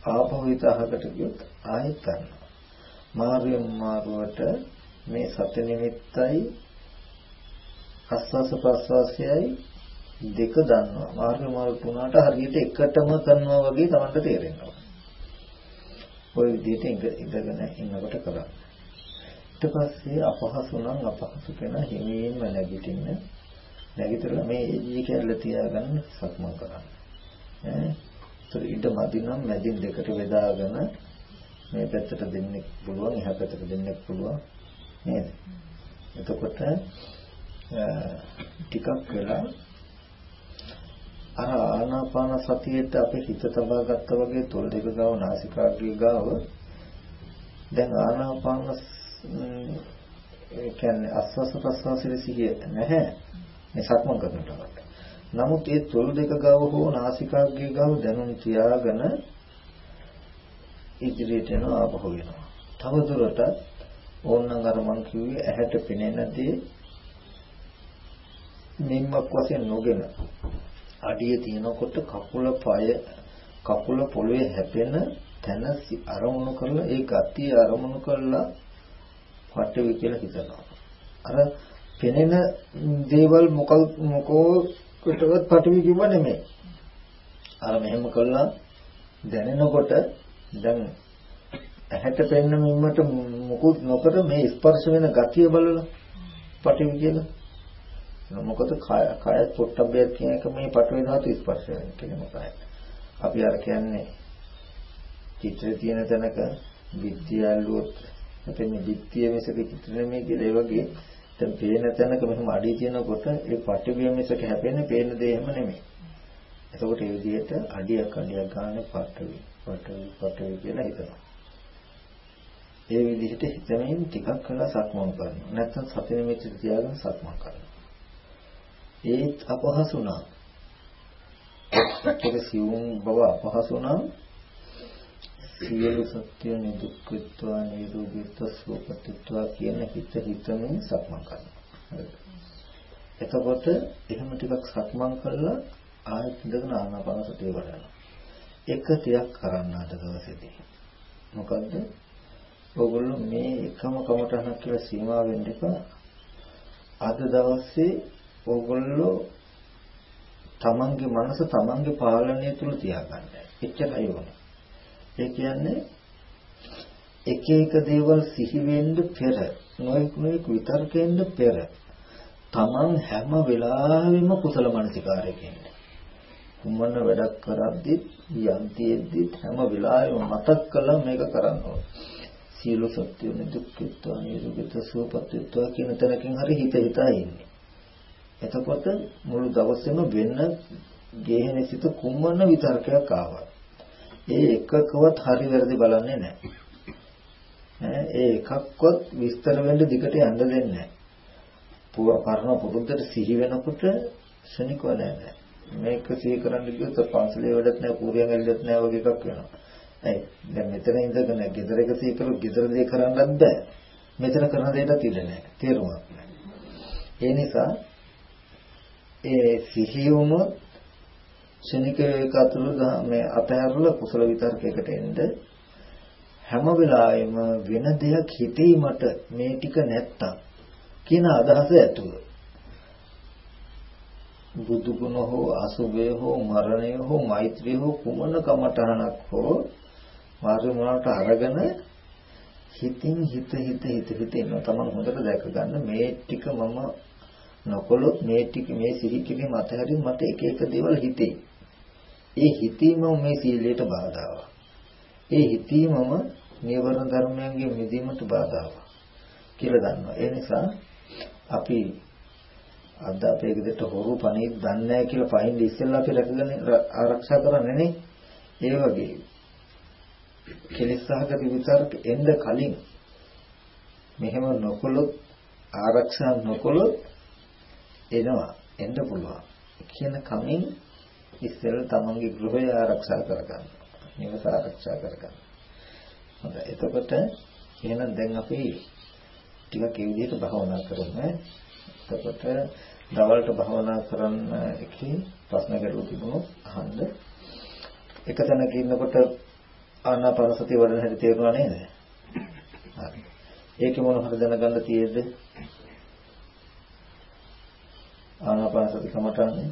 ආපහු හිත අහකට ගියොත් ආයෙත් ගන්නවා. මාර්ගයෙන් මාර්ගවට මේ සති නිමිත්තයි ආස්වාස ප්‍රස්වාසයයි දෙක දන්නවා. මාර්ග මාර්ග තුනට හරියට එකටම කරනවා වගේ Tamanට තේරෙනවා. ওই විදිහට ඉඳගෙන ඉන්නකොට කරන්නේ. ඊට පස්සේ අපහසු නම් අපහසු කෙනා හිමීන්ම නැගිටින්න නැගිටලා මේ එජී කැල්ල තියාගන්න සක්මන් කරන්න. ඈ ඒතර ඉඩ මදි නම් මැදින් දෙකට බෙදාගෙන මේ පැත්තට දෙන්නෙක් පුළුවන් එහා පැත්තට දෙන්නෙක් පුළුවන් නේද? එතකොට ටිකක් වෙලා අර ආනාපාන සතියේට අපි හිත තබා ගත්තා වගේ තොල් දෙක ගාව නාසිකාග්‍රේ ගාව දැන් ආනාපාන ඒ කියන්නේ අස්වාස ප්‍රස්වාසයේ සිහිය නැහැ මේ සක්මන් කරනකොට. නමුත් ඒ තොල් දෙක ගාව හෝ නාසිකාග්‍රේ ගාව දැනුම් තියාගෙන ඉදිරියට යනවා ආපහු වෙනවා. තවදුරටත් ඕනනම් අර මං කිව්වේ ඇහැට පෙනෙන දේ නිම්මක් වශයෙන් නොගෙන අඩිය තියනකොට කකුල පය කකුල පොළවේ හැපෙන තැන අරමුණු කරලා ඒ ගතිය අරමුණු කරලා පටවි කියලා හිතනවා. අර පෙනෙන දේවල් මොකක් මොකෝ කොටවත් පටවි කිව්ව නෙමෙයි. අර මෙහෙම කළා දැනෙනකොට දැන් ඇහැට පෙනෙන මිම්මට මොකුත් නොකර මේ ස්පර්ශ වෙන ගතිය බලලා පටවි කියලා මොකද කය පොට්ටබ්බය කියන එක මේ පටවි ධාතු ස්පර්ශ වෙන කෙනෙම කය. අපි අර කියන්නේ චිත්‍රය තියෙන තැනක විද්‍යාලුවොත් එතෙන්නේ විත්‍ය මිසක චිත්‍ර නෙමෙයි කියලා ඒ වගේ දැන් පේන තැනක මෙහෙම අඩිය තියෙනකොට ඒ පටවිය මිසක හැපෙන්නේ පේන දේ එහෙම නෙමෙයි. එතකොට ඒ විදිහට අඩියක් අඩියක් ගන්න පටවි පටවි පටවි කියලා හිතනවා. ඒ විදිහට හිතමින් ටිකක් කළා සක්මන් කරනවා. නැත්නම් සති නිමිති තියාගෙන සක්මන් කරනවා. ඒත් අපහසු නම් ඒක සිවුම් බව අපහසු නම් සියලු සත්‍ය නිදුක්කත්වා නිරෝගීත්ව සුවපත්ත්වා කියන හිත හිතමින් සක්මන් කරනවා. එතකොට එහෙම ටිකක් සක්මන් කළා ආයෙත් ඉඳගෙන ආනාපාන සතිය වඩනවා. එක තියක් කරන්න අද දවසේදී. මොකද්ද? ඔයගොල්ලෝ මේ එකම කමටහනක් කියලා සීමා වෙන්න එපා. අද දවසේ ඕගොල්ලෝ තමන්ගේ මනස තමන්ගේ පාලනය තුල තියාගන්න. එච්චරයි ඕනේ. ඒ කියන්නේ එක එක දේවල් සිහි වෙන්න පෙර නොයෙක් නොයෙක් විතර්කෙන්න පෙර තමන් හැම වෙලාවෙම කුසල මනසිකාරයකින් කුමන වැඩක් කරද්දිත් යන්තියෙද්දිත් හැම වෙලාවෙම මතක් කළා මේක කරන්න ඕනේ. සියලු සත්‍ය නිදුක්ඛිතව නිරුගත සුවපත්ත්ව කියන තැනකින් හරි හිත හිතා ඉන්නේ. එතකොට මුළු දවසෙම වෙන ගේහනේ සිට කුම්මන විතර්කයක් ආවා. ඒ එකකවත් හරි වැරදි බලන්නේ නැහැ. ඒ එකක්වත් විස්තර වෙන්න දිගට යන්න දෙන්නේ නැහැ. පරණ පුරුද්දට සිහි වෙනකොට ශනිකව නැහැ. මේක සිහි කරන්න ගියොත් පන්සලේ වැඩක් නැහැ, පූර්යයන් වැඩක් නැහැ වගේ එකක් වෙනවා. ඇයි? දැන් මෙතන ඉඳගෙන ගෙදර එක සිහි කරුවොත් ගෙදර දේ කරන්නත් බෑ. මෙතන කරන දෙයටත් ඉඩ නැහැ. තේරුමක් නැහැ. ඒ නිසා ඒ සිහියුම ශනික වේක අතුරු මේ අතහැරලා කුසල විතර්කයකට එන්න හැම වෙලාවෙම වෙන දෙයක් හිතීමට මේ ටික නැත්තම් කියන අදහස ඇතුව බුදු ගුණ හෝ අසුභය හෝ මරණය හෝ මෛත්‍රිය හෝ කුමන කමඨහනක් හෝ මාර්ග මොනකට අරගෙන හිතින් හිත හිත හිත හිත ඉන්න තමන් හොඳට දැක ගන්න මේ ටික මම නොකොලොත් මේ ටික මේ සිහි කිරීම අතහැරින් මට එක එක දේවල් හිතේ. ඒ හිතීමම මේ සීලයට බාධාවක්. ඒ හිතීමම නීවරණ ධර්මයන්ගෙන් මිදීමට බාධාවක් කියලා දන්නවා. ඒ නිසා අපි අද අපේ ගෙදරට හොරු පණිවිඩ දන්නේ නැහැ කියලා පහින් ඉස්සෙල්ලා අපි රැකගෙන ආරක්ෂා කරන්නේ නේ. ඒ වගේ කෙලෙස් සහගත විචාරක එන්න කලින් මෙහෙම නොකළොත් ආරක්ෂා නොකළොත් එනවා එන්න පුළුවන් කියන කමින් ඉස්සෙල් තමන්ගේ ගෘහය ආරක්ෂා කරගන්න. නිවස ආරක්ෂා කරගන්න. හොඳයි. එතකොට එහෙනම් දැන් අපි ටිකක් ඒ විදිහට භාවනා කරමු. එතකොට දවල්ට භාවනා කරන්න එකේ ප්‍රශ්න ගැටලු තිබුණොත් අහන්න. එක තැනක ඉන්නකොට ආනාපාන සතිය වඩන හැටි තේරුණා නේද? හරි. ඒකේ මොන හරි දැනගන්න තියෙද්ද? ආනාපාන සති කමටහනේ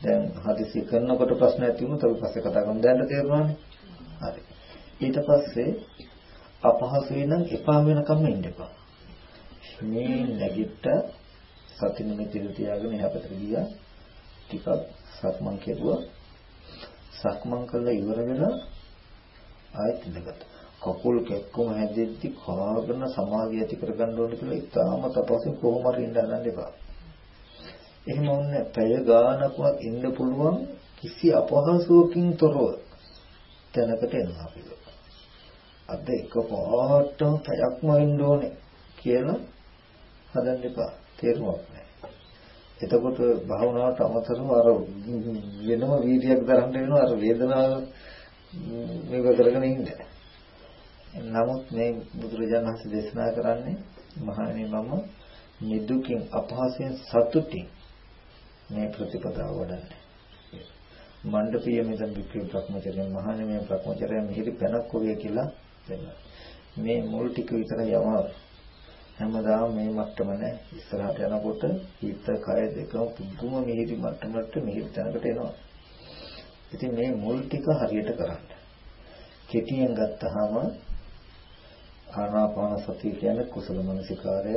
දැන් හදිසි කරනකොට ප්‍රශ්න ඇති වුණොත් අපි පස්සේ කතා කරමු. දැන් තේරුණානේ? හරි. ඊට පස්සේ අපහසු වෙනම් එපා වෙනකම් ඉන්න එපා. මේ නැගිට සති නිමිතිල තියාගෙන එහා පැත්තට ගියා. ටිකක් සක්මන් කෙරුවා. සක්මන් කළා ඉවර වෙලා ආයෙත් ඉඳගත්තා. කකුල් කැක්කම හැදෙද්දි කාගෙන සමාධිය ඇති කරගන්න ඕනේ කියලා ඉතාම තපසින් කොහොම හරි ඉඳ ගන්න එපා. එහෙම වුණේ පැය ගානක්වත් ඉන්න පුළුවන් කිසි අපහසුවකින් තොරව තැනකට එනවා අපි. අද එකපාරටම පැයක්ම ඉන්න ඕනේ කියලා හදන්න එපා. තේරුමක් නැහැ. එතකොට භාවනාවට අමතරව අර වෙනම වීර්යයක් දරන්න වෙනවා අර වේදනාව මේක කරගෙන ඉන්න. නමුත් මේ බුදුරජාණන් වහන්සේ දේශනා කරන්නේ මහණෙනි මම නිදුකින් අපහසෙන් සතුටින් මේ ප්‍රතිපදාව වඩන්නේ. මණ්ඩපීය මෙතන වික්‍රම භ්‍රමචර්ය මහණෙනි මේ භ්‍රමචර්ය මිහිරි පැනක් කොවිය කියලා දෙන්න. මේ මුල් ටික විතර යවනවා. හැමදාම මේ මට්ටම නෑ ඉස්සරහට යනකොට හිත කය දෙකම පුදුම මිහිරි මට්ටමකට මිහිරි තැනකට එනවා. ඉතින් මේ මුල් ටික හරියට කරන්න. කෙටියෙන් ගත්තාම ආනාපාන සතිය කියන්නේ කුසල මනසිකාරය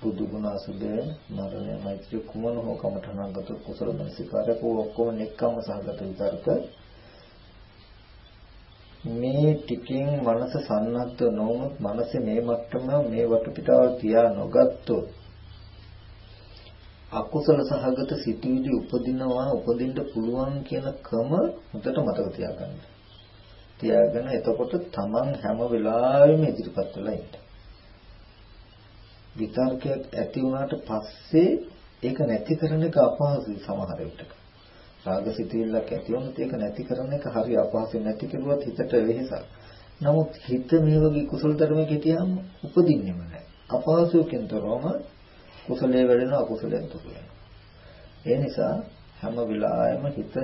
බුදු ගුණ අසුබය මරණය මෛත්‍රී කුමන හෝ කමඨනාගත කුසල මනසිකාරය කෝ ඔක්කොම නික්කම සහගත විතරක මේ ටිකෙන් මනස සන්නද්ධ නොවුනොත් මනසේ මේ මට්ටම මේ වටපිටාව තියා නොගත්තොත් අකුසල සහගත සිටිවිලි උපදිනවා උපදින්න පුළුවන් කියන ක්‍රම හොඳට මතක තියාගන්න. තියාගෙන එතකොට තමන් හැම වෙලාවෙම ඉදිරිපත් වෙලා ඉන්න. විතර්කයක් ඇති වුණාට පස්සේ ඒක නැති කරන එක අපහසුයි සමහර විටක. රාග සිතුවිල්ලක් ඇති වුණොත් ඒක නැති කරන එක හරි අපහසු නැති කෙරුවත් හිතට වෙහෙසක්. නමුත් හිත මේ වගේ කුසල ධර්මයක හිටියාම උපදින්නෙම නැහැ. අපහසුකෙන් තොරවම කුසලයේ වැඩෙනවා අකුසලයෙන් දුර වෙනවා. ඒ නිසා හැම වෙලාවෙම හිත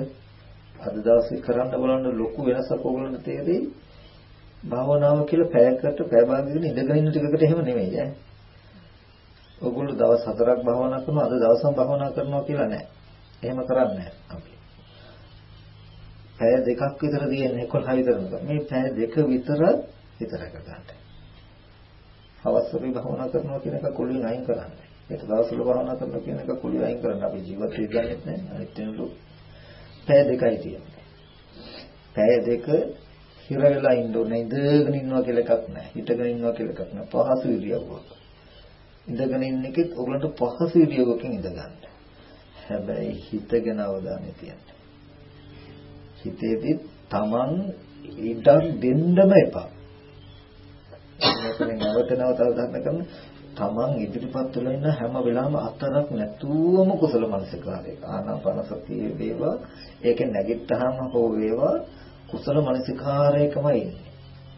අද දවසේ කරන්න බලන්න ලොකු වෙනසක් ඕගොල්ලන්ට තේරෙයි. භාවනාව කියලා පැයකට පැය භාගයකින් ඉඳගෙන ඉන්න ටිකකට එහෙම නෙමෙයි ඈ. ඔයගොල්ලෝ දවස් හතරක් භාවනා කරනවා අද දවසම භාවනා කරනවා කියලා නෑ. එහෙම කරන්නේ අපි. පැය දෙකක් විතර තියෙන්නේ 11 විතර. මේ පැය දෙක විතර විතර ගන්න. හවස්වල භාවනා කරනවා කියන එක කුලින් අයින් කරන්න. ඒක දවස්වල භාවනා කරනවා කියන එක කුලින් අයින් කරන්න. අපි ජීවිතේ ගන්නෙත් නෑ. අනිත් වෙනලු පැය දෙකයි තියෙන්නේ. පැය දෙක හිර වෙලා ඉන්න ඕනේ. ඉඳගෙන ඉන්නවා කියලා එකක් නෑ. හිටගෙන ඉන්නවා කියලා එකක් නෑ. පහසු ඉරියව්වක. ඉඳගෙන ඉන්න එකෙත් ඔයගලන්ට පහසු ඉරියව්වකින් ඉඳ ගන්න. හැබැයි හිත ගැන අවධානය තියන්න. හිතේදී Taman ඉඩම් දෙන්නම එපා. මෙතන නැවත නැවත අවධානය කරන Taman ඉදිරිපත් වෙලා ඉන්න හැම වෙලාවෙම අතරක් නැතුවම කුසල මනසිකාරය. ආනාපාන සතිය වේවා ඒකෙන් නැගිට්ටාම හෝ වේවා කුසල මනසිකාරයකමයි ඉන්නේ.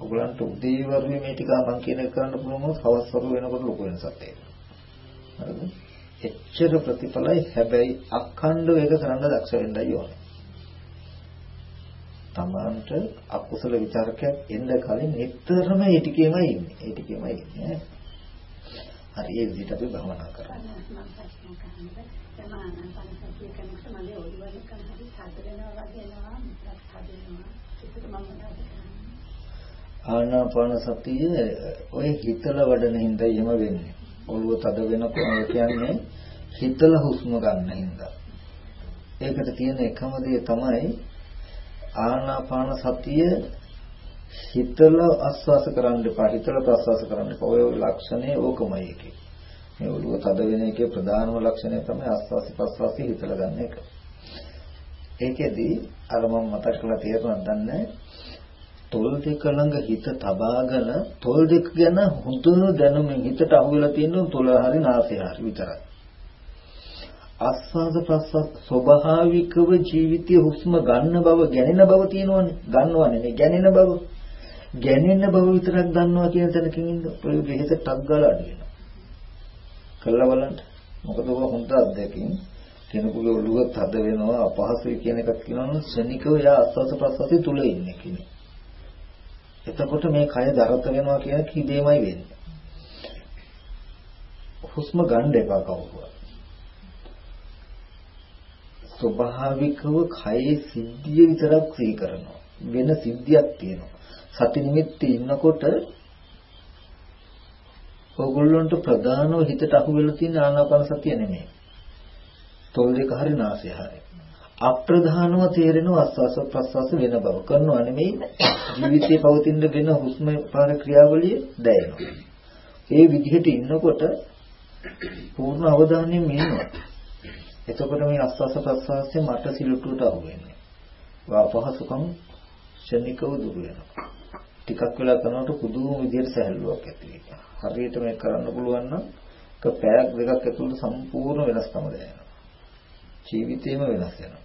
ඔයගලන්ට උදේවරුේ මේ ටික මම කියන එක කරන්න පුළුවන් හවස් වරු වෙනකොට ලොකු වෙනසක් තියෙනවා. හරිද? එච්චර ප්‍රතිඵලයි හැබැයි අඛණ්ඩව ඒක කරන්න දක්ෂ වෙන්නයි ඕනේ. තමන්ට අකුසල විචාරකයක් එන්න කලින් නිතරම ඒ ටිකේමයි ඉන්නේ. ඒ ටිකේමයි ඉන්නේ. හරි ඒ විදිහට අපි භවනා කරනවා. ආනාපාන සතිය ඔය හිතල වඩන හින්දා එහෙම වෙන්නේ. ඔළුව තද වෙනකොට කියන්නේ හිතල හුස්ම ගන්න හින්දා. ඒකට තියෙන එකම දේ තමයි ආනාපාන සතිය හිතල ආස්වාස කරන්න එපා හිතල ප්‍රස්වාස කරන්න එපා. ඔය ලක්ෂණේ ඕකමයි එකේ මේ ඔළුව තද වෙන එකේ ප්‍රධානම ලක්ෂණය තමයි ආස්වාස ප්‍රස්වාසي හිතල ගන්න එක. ඒකෙදි අර මම මතක් කරලා තේරුණා දන්නේ තොල් දෙක ළඟ හිත තබාගෙන තොල් දෙක ගැන හොඳ දැනුමින් හිතට අහුවෙලා තියෙන තොල හරි නාසය හරි විතරයි. ආස්වාද ප්‍රස්වාස ස්වභාවිකව ජීවිතයේ හුස්ම ගන්න බව ගැනෙන බව තියෙනවනේ. ගන්නව නෙමෙයි ගැනෙන බව. ගැනෙන බව විතරක් දන්නවා කියන තැනකින් ඉන්න ඔය වෙහෙස ටක් ගාලා අඩු වෙනවා. කළා බලන්න. මොකද ඔබ හොඳ අත්දැකීම්. කෙනෙකුගේ ඔළුව තද වෙනවා අපහසුයි කියන එකක් කියනවනම් ශනිකව යා ආස්වාද ප්‍රස්වාසයේ තුල ඉන්නේ කියන්නේ එතකොට මේ කය දරත වෙනවා කියන කිදේමයි වෙන්නේ. හුස්ම ගන්න එපා කවුරුවත්. ස්වභාවිකව කයේ සිද්ධිය විතරක් සිහි කරනවා. වෙන සිද්ධියක් තියෙනවා. සති නිමිත්තේ ඉන්නකොට ඕගොල්ලන්ට ප්‍රධානව හිතට අහු වෙලා තියෙන ආනාපාන සතිය නෙමෙයි. තොල් දෙක හරි නාසය හරි. අප්‍රධානව තේරෙන ආස්වාස ප්‍රස්වාස වෙන බව කරනවා නෙමෙයි ජීවිතේ පවතින වෙන හුස්ම පාර ක්‍රියාවලිය දැනෙනවා. ඒ විදිහට ඉන්නකොට පූර්ණ අවධානයෙන් ඉන්නවා. එතකොට මේ ආස්වාස ප්‍රස්වාසයේ මට සිලුටුවට අහු වෙන්නේ. වාපහසුකම් ශනිකව දුර වෙනවා. ටිකක් වෙලා කරනකොට පුදුම විදියට සැහැල්ලුවක් ඇති වෙනවා. හරියට මේක කරන්න පුළුවන් නම් එක පැයක් දෙකක් ඇතුළත සම්පූර්ණ වෙනස්කම දැනෙනවා. ජීවිතේම වෙනස් වෙනවා.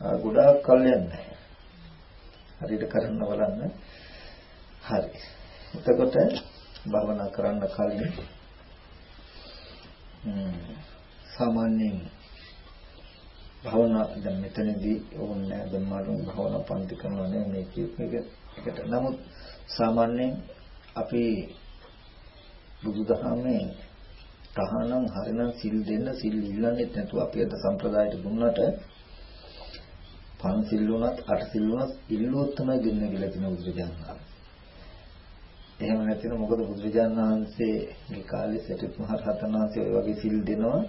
ආ ගොඩාක් කල් යන්නේ හරියට කරන්න බලන්න. හරි. එතකොට භවනා කරන්න කලින් සාමාන්‍යයෙන් භවනා දැන් මෙතනදී ඕනේ දැන් මාළුන් භවනා පන්ති කරනවා නේ මේ කියපේක එකට නමුත් සාමාන්‍යයෙන් අපි බුදුදහමේ තහනම් හරිනම් සිල් දෙන්න සිල් ඉල්ලන්නේ නැතුව අපි අද සම්ප්‍රදායට දුන්නට පන්සිල් වුණත් අට සිල් වුණත් ඉල්ලුවොත් තමයි දෙන්න කියලා තියෙන බුදුරජාණන් වහන්සේ. එහෙම නැතිනම් මොකද බුදුරජාණන් වහන්සේගේ කාලේ සටිත් මහ රහතන් වහන්සේ ඔය වගේ සිල් දෙනවා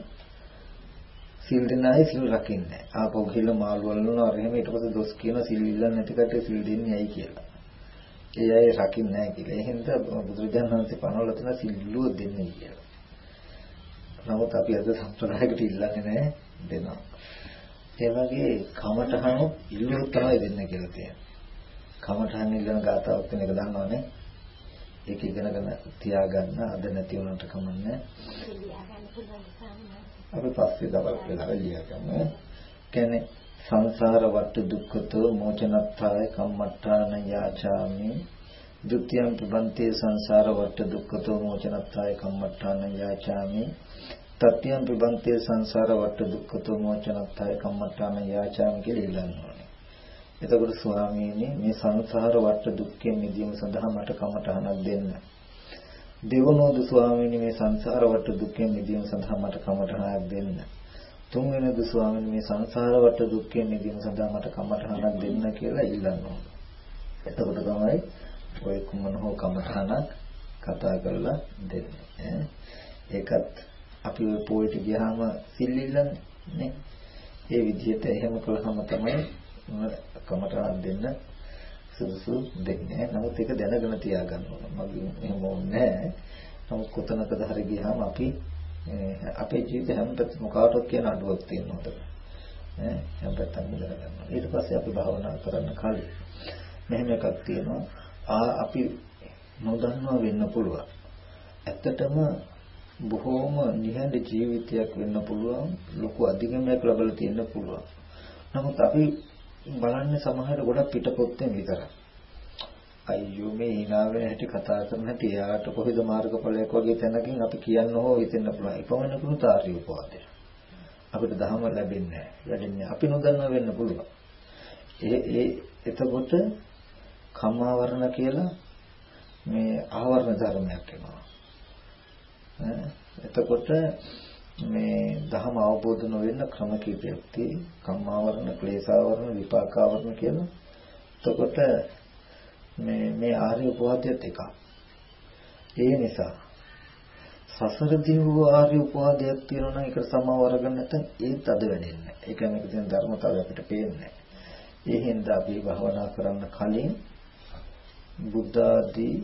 සිල් දෙන අය සිල් රකින්නේ. ආපහු ගිහලා මාළු වලනවා එහෙම ඊට පස්සේ දොස් කියන සිල් ඉල්ලන්නේ නැති කට්ටිය සිල් දෙන්නේ ඇයි කියලා. ඒ අය රකින්නේ නැහැ කියලා. ඒ හින්දා බුදුරජාණන් වහන්සේ පනවලා තියෙන සිල්ලුව දෙන්නේ කියලා. නමුත් අපි අද සම්ප්‍රදායකට ඉල්ලන්නේ නැහැ දෙනවා. ඒ වගේ කමඨහන ඉල්ලුව තමයි දෙන්නේ කියලා තියෙනවා. කමඨහන් ඉල්ලන ගාතාවක් වෙන එක දන්නවනේ. ඒක ඉගෙනගෙන තියාගන්න අද නැති වුණාට කමන්නේ. අපි පස්සේ දවල් වෙලා ලියගමු. කියන්නේ සංසාර වට දුක්ඛතෝ මෝචනත්ථාය කම්මට්ඨාන යාචාමි ဒ ුතියං පිබන්තේ සංසාර වට දුක්ඛතෝ මෝචනත්ථාය කම්මට්ඨාන යාචාමි තත්‍යං පිබන්තේ සංසාර වට දුක්ඛතෝ මෝචනත්ථාය කම්මට්ඨාන යාචාමි කියලා ඉල්ලනවා. එතකොට ස්වාමීනි මේ සංසාර වට දුක්ඛයෙන් මිදීම සඳහා මට කමඨහනක් දෙන්න. දෙවනෝද ස්වාමීනි මේ සංසාර වට දුක්ඛයෙන් මිදීම සඳහා මට කමඨහනක් දෙන්න. තුන්වෙනිද ස්වාමීනි මේ සංසාර වට දුක්ඛයෙන් මිදීම සඳහා මට කමඨහනක් දෙන්න කියලා ඉල්ලනවා. එතකොට තමයි ඔය කුමන හෝ කමඨහනක් කතා කරලා දෙන්නේ. ඒකත් අපි ඔය පොයට ගියාම සිල් ඉල්ලන්නේ නේ. ඒ විදිහට එහෙම කළාම තමයි කමඨහනක් දෙන්න සුදුසු දෙන්නේ. නමුත් ඒක දැනගෙන තියාගන්න ඕන. මගේ එහෙම ඕනේ නැහැ. නමුත් කොතනකද හරි ගියාම අපි අපේ ජීවිත හැම පැත්තම මොකවටවත් කියන අඩුවක් තියෙනවද? ඈ හැම පැත්තම ඉඳලා ගන්නවා. ඊට පස්සේ අපි භාවනා කරන්න කලින් මෙහෙම එකක් තියෙනවා. ආ අපි නොදන්නවා වෙන්න පුළුවන්. ඇත්තටම බොහෝම නිහඬ ජීවිතයක් වෙන්න පුළුවන්. ලොකු අධිගමනයක් ලැබලා තියෙන්න පුළුවන්. නමුත් අපි බලන්නේ සමහර ගොඩක් පිටපොත්තෙන් විතරයි. අයියෝ මේ hina වෙන හැටි කතා කරන හැටි එයාට කොහෙද මාර්ගඵලයක් වගේ තැනකින් අපි කියන්න හෝ හිතෙන්න පුළුවන්. එපමණ කුණුතාරි උපවාදය. අපිට ධහම ලැබෙන්නේ නැහැ. අපි නොදන්නා වෙන්න පුළුවන්. ඒ ඒ එතකොට කමාවරණ කියලා මේ ආවරණ ධර්මයක් එනවා. එතකොට මේ ධහම අවබෝධ නොවෙන්න ක්‍රම කීපයක් තියෙයි. කම්මාවරණ, ක්ලේශාවරණ, විපාකාවරණ කියලා. එතකොට මේ මේ ආර්ය උපවාදයට එකක්. ඒ නිසා සසරදී වූ ආර්ය උපවාදයක් තියෙනවා නම් ඒකට සමාව අරගන්න නැත්නම් ඒත් අද වෙන්නේ නැහැ. ඒක මේක තියෙන ධර්මතාවය අපිට පේන්නේ නැහැ. ඒ හින්දා අපි භවනා කරන්න කලින් බුද්ධ ආදී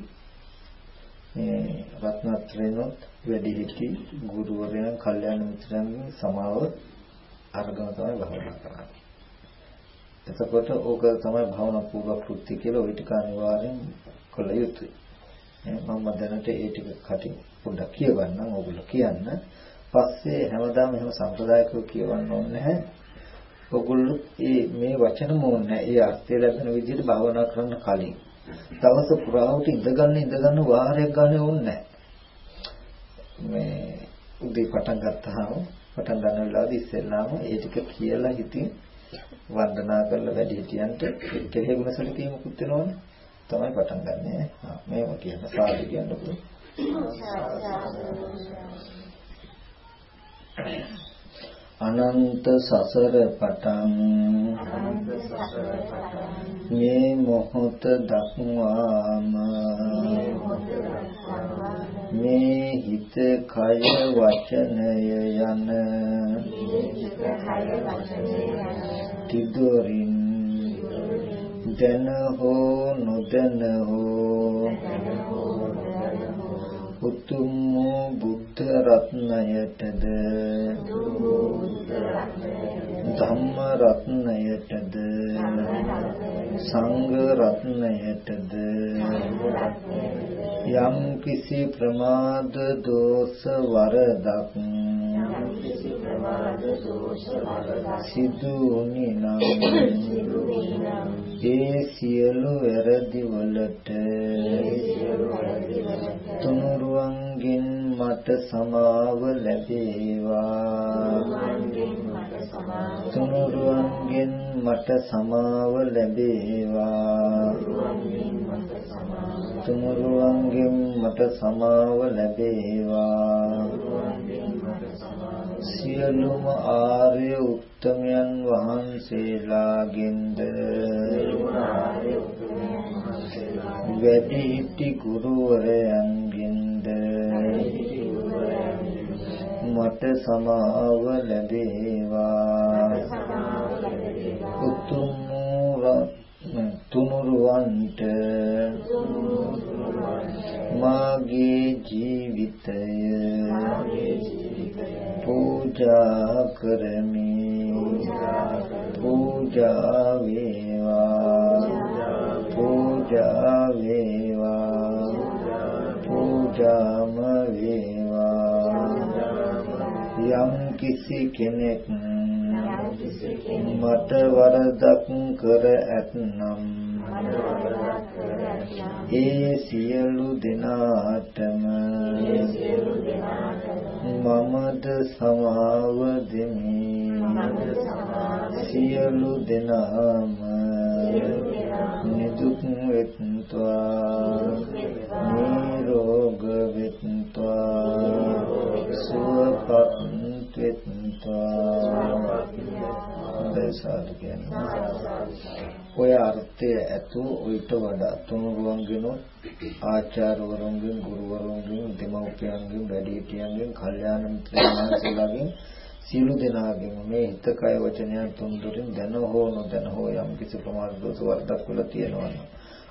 මේ රත්නත්‍රේනොත් වැඩි හිටි ගුරුවරයන්, කල්යාණ මිත්‍රයන්ගෙන් සමාව අරගෙන තමයි භවනා කරන්නේ. එතකොට ඕක තමයි භවනා පූර්ව කෘත්‍ය කියලා ওই ටික අනිවාර්යෙන් කළ යුතුයි. මම දැනට ඒ ටික කටින් පොඩ්ඩක් කියවන්නම් ඕගොල්ලෝ කියන්න. පස්සේ හැමදාම එහෙම සම්ප්‍රදායිකව කියවන්න ඕනේ නැහැ. ඔගොල්ලෝ මේ මේ වචන මොන්නේ ඒ අර්ථය ලැබෙන විදිහට භාවනා කරන්න කලින් දවස පුරාවට ඉඳගන්න ඉඳගන්න වාරයක් ගන්න ඕනේ මේ උදේ පටන් ගත්තාම පටන් ගන්න වෙලාවදී ඉස්සෙල්ලාම ඒ ටික කියලා හිතින් වන්දනා කරලා වැඩි හිටියන්ට කෙලෙහි ගුණසල කියමුකුත් වෙනවනේ තමයි පටන් ගන්නෙ. ආ මේව කියන සාදු කියන්නකො. අනන්ත සසර පටන් මේ මොහොත දක්වාම මේ හිත කය වචනය යන තිදොරින් දැන හෝ නොදැන හෝ උතුම් බුද්ධ රත්නයටද? ධම්ම රත්නයටද? සංඝ රත්නයටද? යම් කිසි ප්‍රමාද දෝෂ වරදක් සිදු වුණේ නම් ඒ සියලු වැරදි වලට තුනුරුවන්ගෙන් මට සමාව ලැබේවා. තුනුරුවන්ගෙන් මට සමාව ලැබේවා. තුනුරුවන්ගෙන් මට සමාව ලැබේවා සියලුම ආර්ය උත්තමයන් වහන්සේලාගෙන්ද වැඩි හිටි ගුරුවරයන්ගෙන්ද මට සමාව ලැබේවා. උතුම් තුනුරුවන්ට මාගේ ජීවිතය පූජා කරමි. පූජා වේවා. පූජා වේවා. පූජාම වේවා. යම් කිසි කෙනෙක් මට වරදක් කර ඇතනම් ඒ සියලු දෙනාටම මමද සමාව දෙමි. සියලු දෙනාම නිදුක් වෙත්වා. නිරෝග වෙත්වා. සුවපත් වෙත්වා. දේශාදු කියන්නේ. ඔය අර්ථය ඇතු ඊට වඩා තුනුරුවන්ගෙනුත් ආචාර්යවරුන්ගෙන් ගුරුවරුන්ගෙන් දෙමව්පියන්ගෙන් වැඩිහිටියන්ගෙන් කල්යාණ මිත්‍රයන්ගෙන් සියලු දෙනාගෙන් මේ හිත කය වචනයන් තුන්දරින් දැන හෝ නොදැන හෝ යම් කිසි ප්‍රමාද දෝෂ වර්ධක් වල තියෙනවා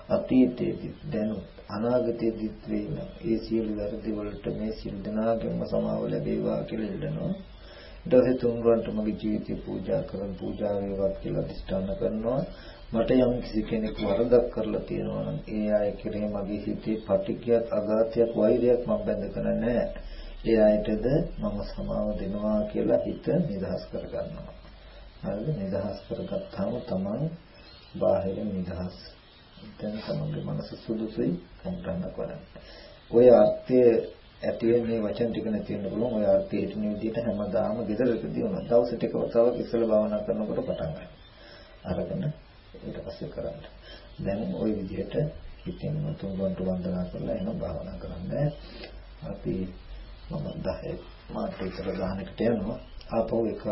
අතීතයේදී දැන් අනාගතයේදීත් වේන ඒ සියලු වැරදි වලට මේ සියලු දෙනාගෙන්ම සමාව ලැබේවා කියලා ඉල්ලනවා. ඊට පස්සේ තුන්වන්ට මගේ ජීවිතය පූජා කරන පූජා වේවත් කියලා අධිෂ්ඨාන කරනවා මට යම් කිසි කෙනෙක් වරදක් කරලා තියෙනවා නම් ඒ අය කෙරෙහි මගේ හිතේ පටිඝයක් අගාතයක් වෛරයක් මම බැඳගෙන නැහැ. ඒ අයටද මම සමාව දෙනවා කියලා හිත නිදහස් කරගන්නවා. හරිද? නිදහස් කරගත්තාම තමයි බාහිර නිදහස්. දැන් තමන්ගේ මනස සුදුසුයි කම්පන්න කරන්නේ. ඔය අර්ථය ඇති වෙන්නේ වචන ටික නැති වෙන්න පුළුවන්. ඔය අර්ථය හිටින විදිහට හැමදාම ගෙදරකදී වුණා. දවස් ටික වතාවක් ඉස්සෙල්ලා භාවනා කරනකොට පටන් ගන්නවා. අරගෙන ඊට පස්සේ කරන්න. දැන් ওই විදිහට හිතින් තුන්වන්ට වන්දනා කරලා එන භාවනා කරන්න. අපි මම 10 මාට විතර ගානකට යනවා ආපහු එක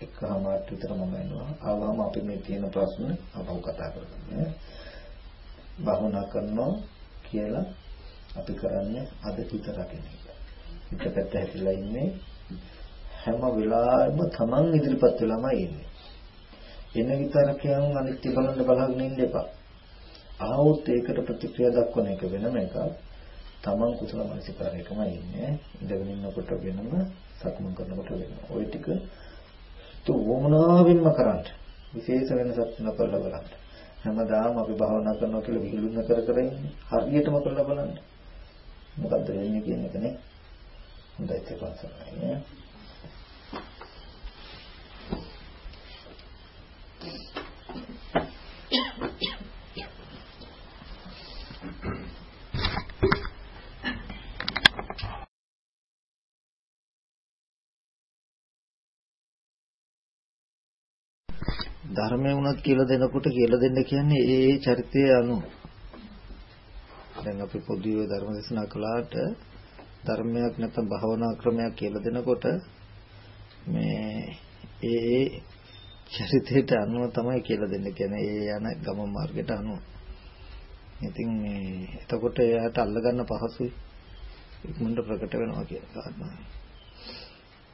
එකමාරට විතර මම එනවා ආවම අපි මේ තියෙන ප්‍රශ්න ආපහු කතා කරගන්න භවනා කරනවා කියලා අපි කරන්නේ අද හිත රකින්න එක. හිත පැත්ත හැරිලා ඉන්නේ හැම වෙලාවෙම Taman ඉදිරිපත් වෙලාමයි ඉන්නේ. එන විතරකයන් අනිත්‍ය බලන්න බලන්න ඉන්න එපා. ආවොත් ඒකට ප්‍රතික්‍රියා දක්වන එක වෙනම එකක්. Taman කුසල මනසිකාරයකමයි ඉන්නේ. ඉඳගෙන ඉන්නකොට වෙනම සක්මන් කරනකොට වෙනම. ওই ටික තුවමනාවෙන්ම කරන්න. විශේෂ වෙනසක් නොකරලා බලන්න. හැමදාම අපි භාවනා කරනවා කියලා විහිළුන කර කර ඉන්නේ. හරියටම කරලා බලන්න. මොකද්ද වෙන්නේ කියන එක නේ. හොඳයි ඒක පස්සයි. ධර්මය වුණත් කියලා දෙනකොට කියලා දෙන්න කියන්නේ ඒ ඒ චරිතය අනුව. දැන් අපි පොදුවේ ධර්ම දේශනා කළාට ධර්මයක් නැත්නම් භාවනා ක්‍රමයක් කියලා දෙනකොට මේ ඒ ඒ චරිතයට අනුව තමයි කියලා දෙන්න කියන්නේ ඒ යන ගම මාර්ගයට අනුව. ඉතින් මේ එතකොට එයාට අල්ලගන්න පහසුයි. ඉක්මනට ප්‍රකට වෙනවා කියන කාරණාව.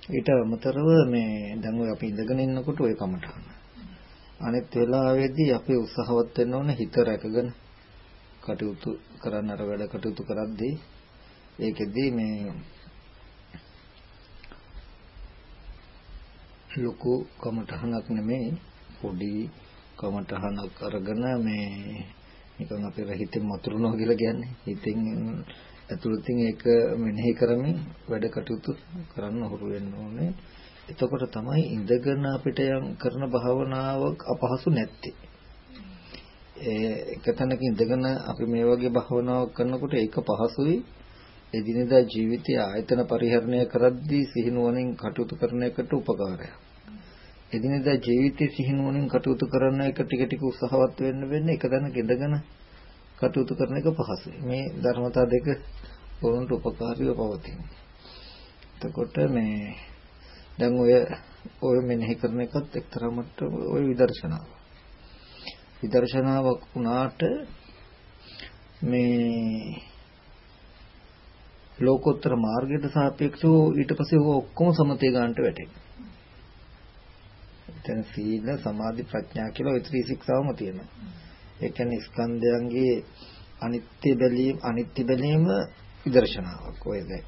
ඊට අමතරව මේ දැන් ඔය අපි ඉඳගෙන ඉන්නකොට ඔය කමටහන. අනිත් වෙලාවේදී අපි උත්සාහවත් වෙන්න ඕනේ හිත රැකගෙන කටයුතු කරන්න අර වැඩ කටයුතු කරද්දී ඒකෙදී මේ ලොකු කමටහනක් නෙමෙයි පොඩි කමටහනක් අරගෙන මේ නිකන් අපේ රහිතෙන් මතුරුනවා කියලා කියන්නේ. හිතෙන් ඇතුළතින් ඒක මෙනෙහි කරමින් වැඩ කටයුතු කරන්න හුරු වෙන්න ඕනේ. එතකොට තමයි ඉඳගෙන අපිට යම් කරන භාවනාව අපහසු නැත්තේ. ඒ එක තැනක ඉඳගෙන අපි මේ වගේ භාවනාවක් කරනකොට ඒක පහසුයි එදිනෙදා ජීවිතයේ ආයතන පරිහරණය කරද්දී සිහිනුවණින් කටයුතු කරන එකට උපකාරයක්. එදිනෙදා ජීවිතයේ සිහිනුවණින් කටයුතු කරන එක ටික ටික උත්සාහවත් වෙන්න වෙන්නේ එක තැනක ඉඳගෙන කටයුතු කරන එක පහසුයි. මේ ධර්මතා දෙක වුණට උපකාරීව පවතින. එතකොට මේ දැන් ඔය ඔය මෙනෙහි කරන එකත් එක්තරා මට්ටමක ඔය විදර්ශනාව. විදර්ශනාවක් වුණාට මේ ලෝකෝත්තර මාර්ගයට සාපේක්ෂව ඊට පස්සේ ඔය ඔක්කොම සමතේ ගන්නට වැටෙනවා. එතන සීල සමාධි ප්‍රඥා කියලා ওই ත්‍රි ශික්ෂාවම තියෙනවා. ඒ කියන්නේ ස්කන්ධයන්ගේ අනිත්‍ය බැලීම අනිත්‍ය බැලීම විදර්ශනාවක් ඔය දැන්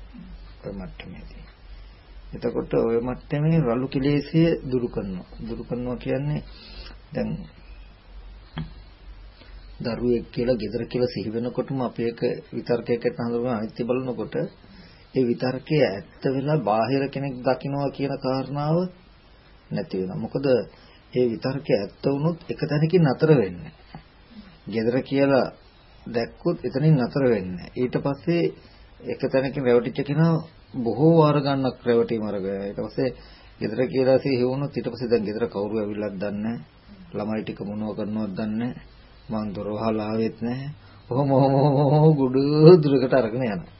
ඔය මට්ටමේදී. එතකොට ඔය මට්ටමේ රළු කෙලෙසිය දුරු කරනවා. දුරු කරනවා කියන්නේ දැන් දරුවෙක් කියලා gedara කියලා සිහි වෙනකොටම අපි ඒක විතර්කයකට හඳුනන අනිත්‍ය බලනකොට ඒ විතර්කයේ ඇත්ත වෙලා බාහිර කෙනෙක් දකින්නවා කියන කාරණාව නැති වෙනවා. මොකද ඒ විතර්කයේ ඇත්ත වුණොත් එක තැනකින් නතර වෙන්නේ. gedara කියලා දැක්කොත් එතනින් නතර වෙන්නේ. ඊට පස්සේ එක තැනකින් රැවටිච්ච කෙනා බොහෝ වාර ගන්නක් රැවටීම අරගෙන ඊට පස්සේ gedara කියලා සිහි වුණොත් ඊට පස්සේ දැන් gedara කවුරු ඇවිල්ලත් දන්නේ ළමයි ටික මොනව කරනවද දන්නේ මං දොර වහලා ආවෙත් නැහැ. ඔහොම ඔහොම ගුඩු දුරකට අරගෙන යනවා.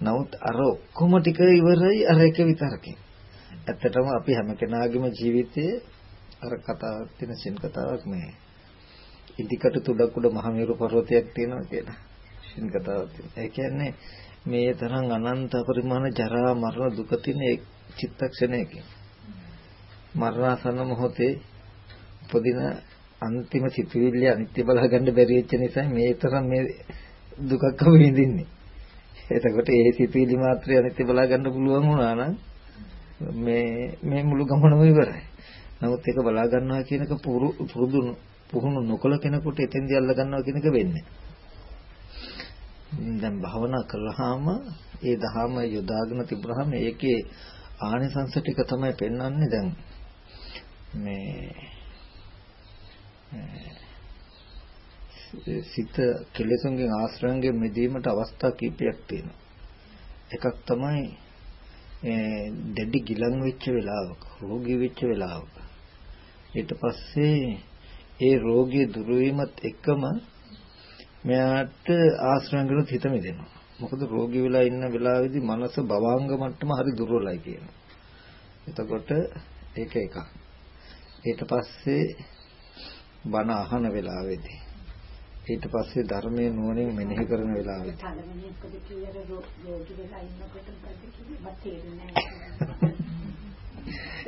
නමුත් අර ඔක්කොම ටික ඉවරයි අර එක විතරකින්. ඇත්තටම අපි හැම කෙනාගේම ජීවිතයේ අර කතාවක් තියෙන සින් කතාවක් මේ. ඉදිකට තුඩක් උඩ මහමෙරු පර්වතයක් තියෙනවා කියලා. සින් කතාවක් තියෙනවා. ඒ කියන්නේ මේ තරම් අනන්ත පරිමාණ ජරා මරණ දුක තියෙන චිත්තක්ෂණයකින් මරණාසන්න මොහොතේ උපදින අන්තිම සිතුවිල්ල අනිත්‍ය බලා ගන්න බැරි වෙච්ච නිසා මේ තරම් මේ දුකක් අපි විඳින්නේ. එතකොට ඒ සිතුවිලි මාත්‍රය අනිත්‍ය බලා ගන්න පුළුවන් වුණා නම් මේ මේ මුළු ගමනම ඉවරයි. නමුත් ඒක බලා ගන්නවා කියන එක පුරුදු පුහුණු නොකළ කෙනෙකුට එතෙන්දී අල්ල ගන්නවා කියන එක වෙන්නේ. දැන් භාවනා කළාම ඒ දහම යොදාගෙන තිබුණාම ඒකේ ආනිසංස ටික තමයි පෙන්වන්නේ දැන් මේ සිත කෙලෙසුන්ගෙන් ආශ්‍රයන්ගෙන් මිදීමට අවස්ථා කීපයක් තියෙනවා. එකක් තමයි දෙඩි ගිලන් වෙච්ච වෙලාවක, රෝගී වෙච්ච වෙලාවක. ඊට පස්සේ ඒ රෝගී දුරු වීමත් එක්කම මෙයාට ආශ්‍රයන්ගෙන් හිත මිදෙනවා. මොකද රෝගී වෙලා ඉන්න වෙලාවේදී මනස භවංග මට්ටම හරි දුර්වලයි කියනවා. එතකොට ඒක එකක්. ඊට පස්සේ බණ අහන වෙලාවේදී ඊට පස්සේ ධර්මයේ නුවණින් මෙනෙහි කරන වෙලාවේදී පළවෙනි එකද කිව්වර රෝගී වෙලා ඉන්නකොට මොකද තේරෙන්නේ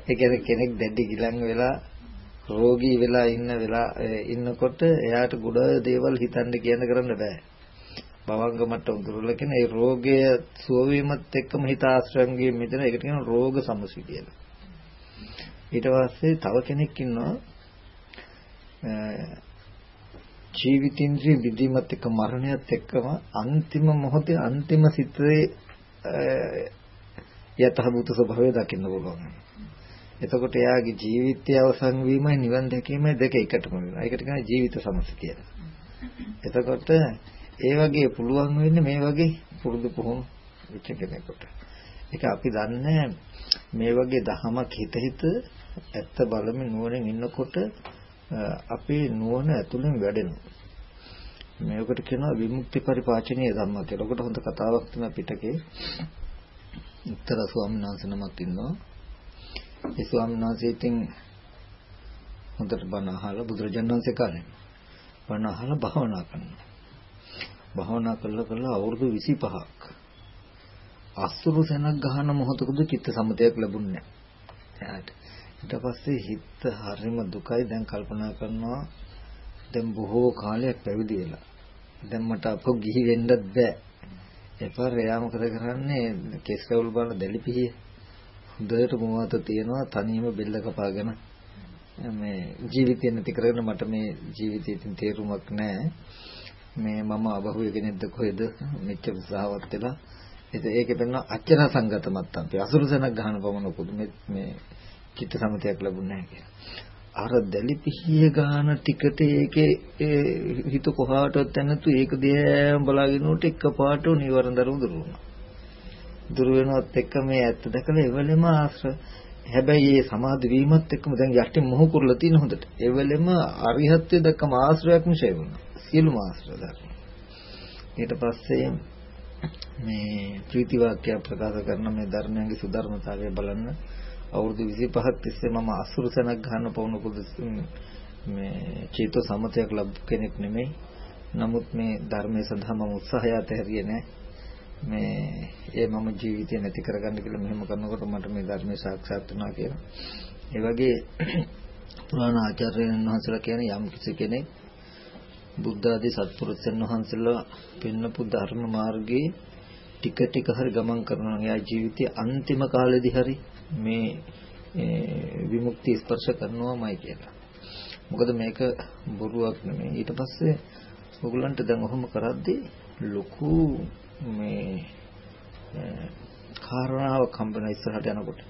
ඒ කියන්නේ කෙනෙක් දැඩි ගිලන් වෙලා රෝගී වෙලා ඉන්න වෙලා ඉන්නකොට එයාට ගොඩ දේවල් හිතන්න කියන කරන්න බෑ. භවංග මට්ටම දුර්වල කියන ඒ රෝගය සුව වීමත් එක්කම හිත ආශ්‍රයන්ගේ මෙතන ඒකට කියන රෝග සමුසි කියලා. ඊට පස්සේ තව කෙනෙක් ඉන්නවා ජීවිතින්ද්‍රිය විදීමත් එක්ක මරණයත් එක්කම අන්තිම මොහොතේ අන්තිම සිතේ යතහබුත ස්වභාවය දකින්න පුළුවන්. එතකොට එයාගේ ජීවිතය අවසන් වීමයි නිවන් දැකීමයි දෙක එකටම වෙනවා. ඒකට කියන ජීවිත සමස්ත කියලා. එතකොට ඒ වගේ පුළුවන් වෙන්නේ මේ වගේ පුරුදු පුහුණු වෙච්ච කෙනෙකුට. ඒක අපි දන්නේ මේ වගේ දහමක් හිත හිත ඇත්ත බලමින් නුවණින් ඉන්නකොට අපේ නුවණ ඇතුලෙන් වැඩෙනවා. මේකට කියනවා විමුක්ති පරිපාචනීය ධම්ම කියලා. ඔකට හොඳ කතාවක් තමයි පිටකේ. උත්තර ස්වාමීන් වහන්සේ නමක් ඉන්නවා. ඒ ස්වාමීන් වහන්සේ ඉතින් හොඳට බණ අහලා බුදුරජාණන් වහන්සේ කාලේ බණ අහලා භාවනා කරනවා. භාවනා කළා කළා අවුරුදු 25ක් අසුරු සෙනක් ගහන මොහොතකද චිත්ත සමතයක් ලැබුණේ නැහැ. ඊට පස්සේ හිත හරිම දුකයි දැන් කල්පනා කරනවා දැන් බොහෝ කාලයක් පැවිදි වෙලා. දැන් මට අපෝ ගිහි වෙන්නත් බෑ. එපාර එයා මොකද කරන්නේ කෙස් කවුල් බලන දෙලිපිහිය. හොඳට මොනවද තියෙනවා තනියම බෙල්ල කපාගෙන මේ ජීවිතේ නැති කරගෙන මට මේ ජීවිතයෙන් තේරුමක් නැහැ. මේ මම අබහුවේ කෙනෙක්ද කොහෙද මෙච්චර උත්සාහවත් වෙලා ඉතින් ඒකේ පෙන්න අච්චර සංගත මත්තම් අසුරුසනක් ගහන පමණකුත් මේ මේ චිත්ත සමතයක් ලැබුණේ නැහැ කියලා. අර දැලිපිහිය ගාන ටිකට ඒකේ හිත කොහාටවත් නැතු ඒක දිහා බලාගෙන උට එකපාරට නිවරණ දරුව දුරු වුණා. දුරු වෙනවත් එක්ක මේ ඇත්ත දැකලා එවලෙම ආශ්‍ර හැබැයි මේ සමාධි වීමත් එක්කම දැන් යටින් මොහු කුරලා තියෙන හොඳට. එවලෙම අරිහත්ත්වයට දක්කම ආශ්‍රයක් මිෂය වුණා. සියලුම ආශ්‍රය දක්වන. ඊට පස්සේ මේ ප්‍රීති වාක්‍ය ප්‍රකාශ කරන මේ ධර්මයන්ගේ සුධර්මතාවය බලන්න අවුරුදු 25ක් තිස්සේ මම අසුරුසනක් ගන්න පවුණු කුදු මේ චේතෝ සමතයක් ලැබ කෙනෙක් නෙමෙයි. නමුත් මේ ධර්මයේ සඳහා මම උත්සාහය ඇතහැරියේ නැහැ. මේ ඒ මම ජීවිතේ නැති කරගන්න කියලා මෙහෙම කරනකොට මට මේ ධර්මයේ සාක්ෂාත් වුණා කියලා. ඒ වගේ පුරාණ ආචාර්යයන් වහන්සේලා කියන්නේ යම් කිසි කෙනෙක් බුද්ධ ආදී සත්පුරුෂයන් වහන්සේලා පෙන්වපු ධර්ම මාර්ගයේ ටික ටික හරි ගමන් කරනවා. එයා ජීවිතයේ අන්තිම කාලෙදි හරි මේ විමුක්තිය ස්පර්ශ කරනවාමයි කියලා. මොකද මේක බොරුවක් නෙමෙයි. ඊට පස්සේ ඔයගලන්ට දැන් ඔහොම කරද්දී ලොකු මේ කාරණාවක් හම්බෙන ඉස්සරහට යනකොට.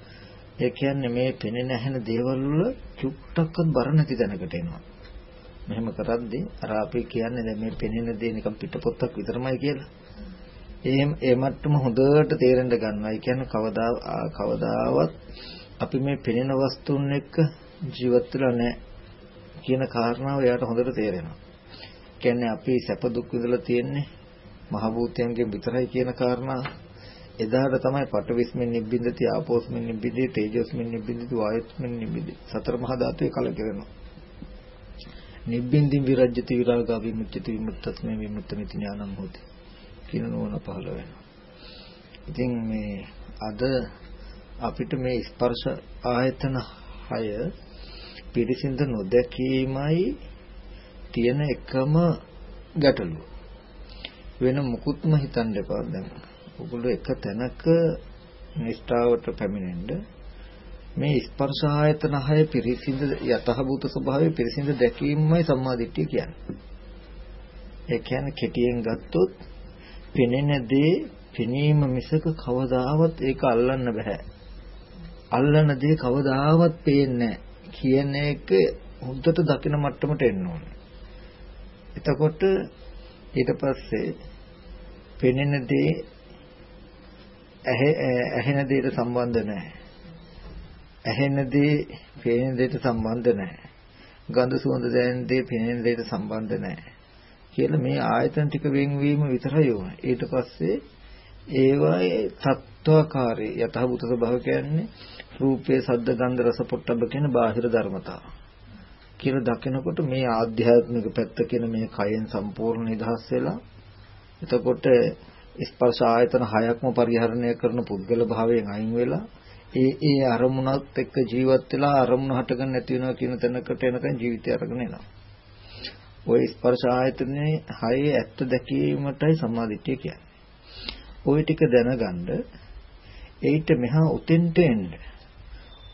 ඒ කියන්නේ මේ පෙනෙන ඇහෙන දේවල් වල චුට්ටක්වත් බර නැති දැනකට එනවා. මෙහෙම කරද්දී අර අපි කියන්නේ දැන් මේ පෙනෙන දේ නිකන් පිටපොත්තක් විතරමයි කියලා. එහෙම ඒ මට්ටම හොඳට තේරෙන්න ගන්නවා. ඒ කියන්නේ කවදා කවදාවත් අපි මේ පෙනෙන වස්තුන් එක්ක ජීවත් වෙලා නැහැ කියන කාරණාව එයාට හොඳට තේරෙනවා. කියන්නේ අපි සැප දුක් විඳලා තියෙන්නේ මහ භූතයන්ගෙන් විතරයි කියන කාරණා එදාට තමයි පටවිස්මින් නිබ්බින්දති ආපෝස්මින් නිබ්බින්දති තේජෝස්මින් නිබ්බින්දති වායුස්මින් නිබ්බින්දති සතර මහා ධාතුවේ කලකිරෙනවා. නිබ්බින්දින් විරජ්‍යති විරාගා විමුක්ති විමුක්තස්මේ විමුක්තමිති ඥානම් හොති කියන නෝන පහළ වෙනවා. ඉතින් මේ අද අපිට මේ ස්පර්ශ ආයතන 6 පිරිසිඳ නොදැකීමයි තියෙන එකම ගැටලුව. වෙන මුකුත්ම හිතන්න එපා දැන්. ඔගොල්ලෝ එක තැනක නිෂ්ඨාවට පැමිණෙන්න මේ ස්පර්ශ ආයතන හය පිරිසිඳ යතහභූත ස්වභාවය පිරිසිඳ දැකීමයි සම්මාදිට්ඨිය කියන්නේ. ඒ කියන්නේ කෙටියෙන් ගත්තොත් පෙනෙන දේ පෙනීම මිසක කවදාවත් ඒක අල්ලන්න බෑ. අල්ලන දේ කවදාවත් පේන්නේ කියන එක හොඳට දකින මට්ටමට එන්න ඕනේ. එතකොට ඊට පස්සේ පෙනෙන දේ ඇහෙන දේට සම්බන්ධ නැහැ. ඇහෙන දේ පේන දේට සම්බන්ධ නැහැ. ගඳ සුවඳ දැනෙන දේ පේන දේට සම්බන්ධ නැහැ. කියලා මේ ආයතන ටික වෙන්වීම විතරයි ඕන. ඊට පස්සේ ඒවායේ තත්ත්වාකාරී යථාභූත ස්වභාව කියන්නේ රූපේ සද්ද ගන්ධ රස පොට්ටබ්බ කියන බාහිර ධර්මතා. කියලා දකිනකොට මේ ආධ්‍යාත්මික පැත්ත කියන මේ කයෙන් සම්පූර්ණ නිදහස් වෙලා එතකොට ස්පර්ශ ආයතන හයක්ම පරිහරණය කරන පුද්ගල භාවයෙන් අයින් වෙලා ඒ ඒ අරමුණත් එක්ක ජීවත් වෙලා අරමුණ හටගන්න නැති වෙනවා කියන තැනකට එනකන් ජීවිතය අරගෙන එනවා. ওই ස්පර්ශ ආයතනේ හයේ ඇත්ත දැකීමටයි සම්මාදිට්ඨිය කියන්නේ. ওই ටික දැනගන්න ඒිට මෙහා උතෙන්ට එන්න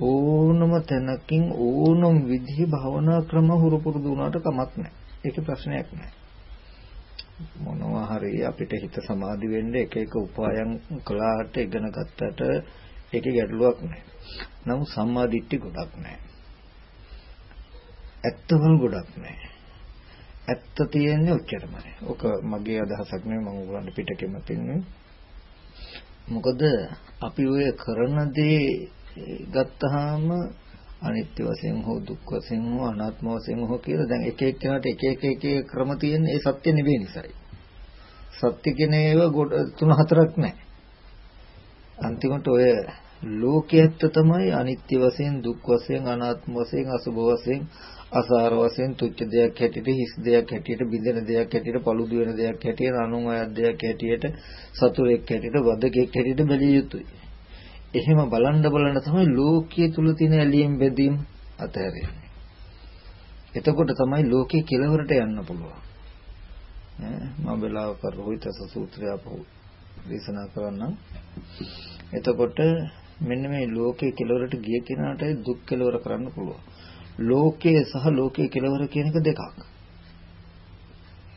ඕනම තැනකින් ඕනම විදිහේ භවනා ක්‍රම හුරු පුරුදු වුණාට කමක් නැහැ. ඒක ප්‍රශ්නයක් නැහැ. මොනවා හරි අපිට හිත සමාධි වෙන්න එක එක උපායන් කළාට ඉගෙන ගත්තට ඒකේ ගැටලුවක් නැහැ. නමුත් සම්මා දිට්ඨි ගොඩක් නැහැ. ඇත්තවල් ගොඩක් නැහැ. ඇත්ත තියෙන්නේ ඔච්චරමයි. ඔක මගේ අදහසක් නෙවෙයි මම උගලන්ට පිටකෙම පින්නේ. මොකද අපි ඔය කරන දේ ගත්තාම අනිත්‍ය වශයෙන් හෝ දුක් වශයෙන් හෝ අනාත්ම වශයෙන් හෝ කියලා දැන් එක එක්කෙනාට එක එක එක ක්‍රම තියෙන ඒ සත්‍ය නෙවෙයි නිසායි. සත්‍ය කියන ඒවා තුන හතරක් නැහැ. අන්තිමට ඔය ලෝකයේත් තමයි අනිත්‍ය වශයෙන් දුක් වශයෙන් අනාත්ම වශයෙන් අසුභ වශයෙන් අසාර වශයෙන් තුච්ච දෙයක් හැටියට හිස් දෙයක් හැටියට බිඳෙන දෙයක් හැටියට paludu වෙන දෙයක් හැටියට අනුන් අයත් දෙයක් හැටියට සතුරෙක් හැටියට වදකෙක් හැටියට බැලිය යුතුයි. එහෙම බලන්න බලන්න තමයි ලෝකයේ තුල තියෙන ඇලීම් බැඳීම් අතහැරෙන්නේ. එතකොට තමයි ලෝකේ කෙලවරට යන්න පුළුවන්. ඈ මම වෙලාවක රෝහිත සූත්‍රය අපහු දේශනා කරන්නම්. එතකොට මෙන්න මේ ලෝකේ කෙලවරට ගිය කෙනාට දුක් කෙලවර කරන්න පුළුවන්. ලෝකයේ සහ ලෝකයේ කෙලවර කියන එක දෙකක්.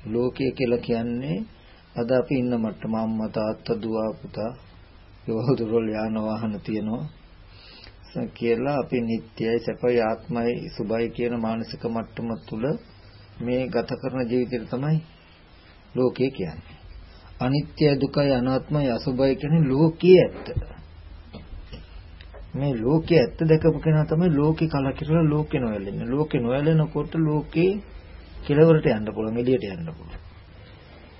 ලෝකයේ කියලා කියන්නේ අද අපි ඉන්න මට්ටම අම්මා තාත්තා දුව පුතා යෝහදුරල් යාන වාහන තියෙනවා කියලා අපි නිට්ටයයි සැපයි ආත්මයි සුභයි කියන මානසික මට්ටම තුල මේ ගත කරන ජීවිතය තමයි ලෝකය කියන්නේ. අනිත්‍ය දුකයි අනාත්මයි අසුභයි කියන්නේ ලෝකයේ ඇත්ත. මේ ලෝකයේ ඇත්ත දැකපු කෙනා තමයි ලෝකේ කලකිරලා ලෝකේ නොයැලෙන්නේ. ලෝකේ නොයැලෙනකොට ලෝකේ කෙලවරට යන්න පුළුවන්, එළියට යන්න පුළුවන්.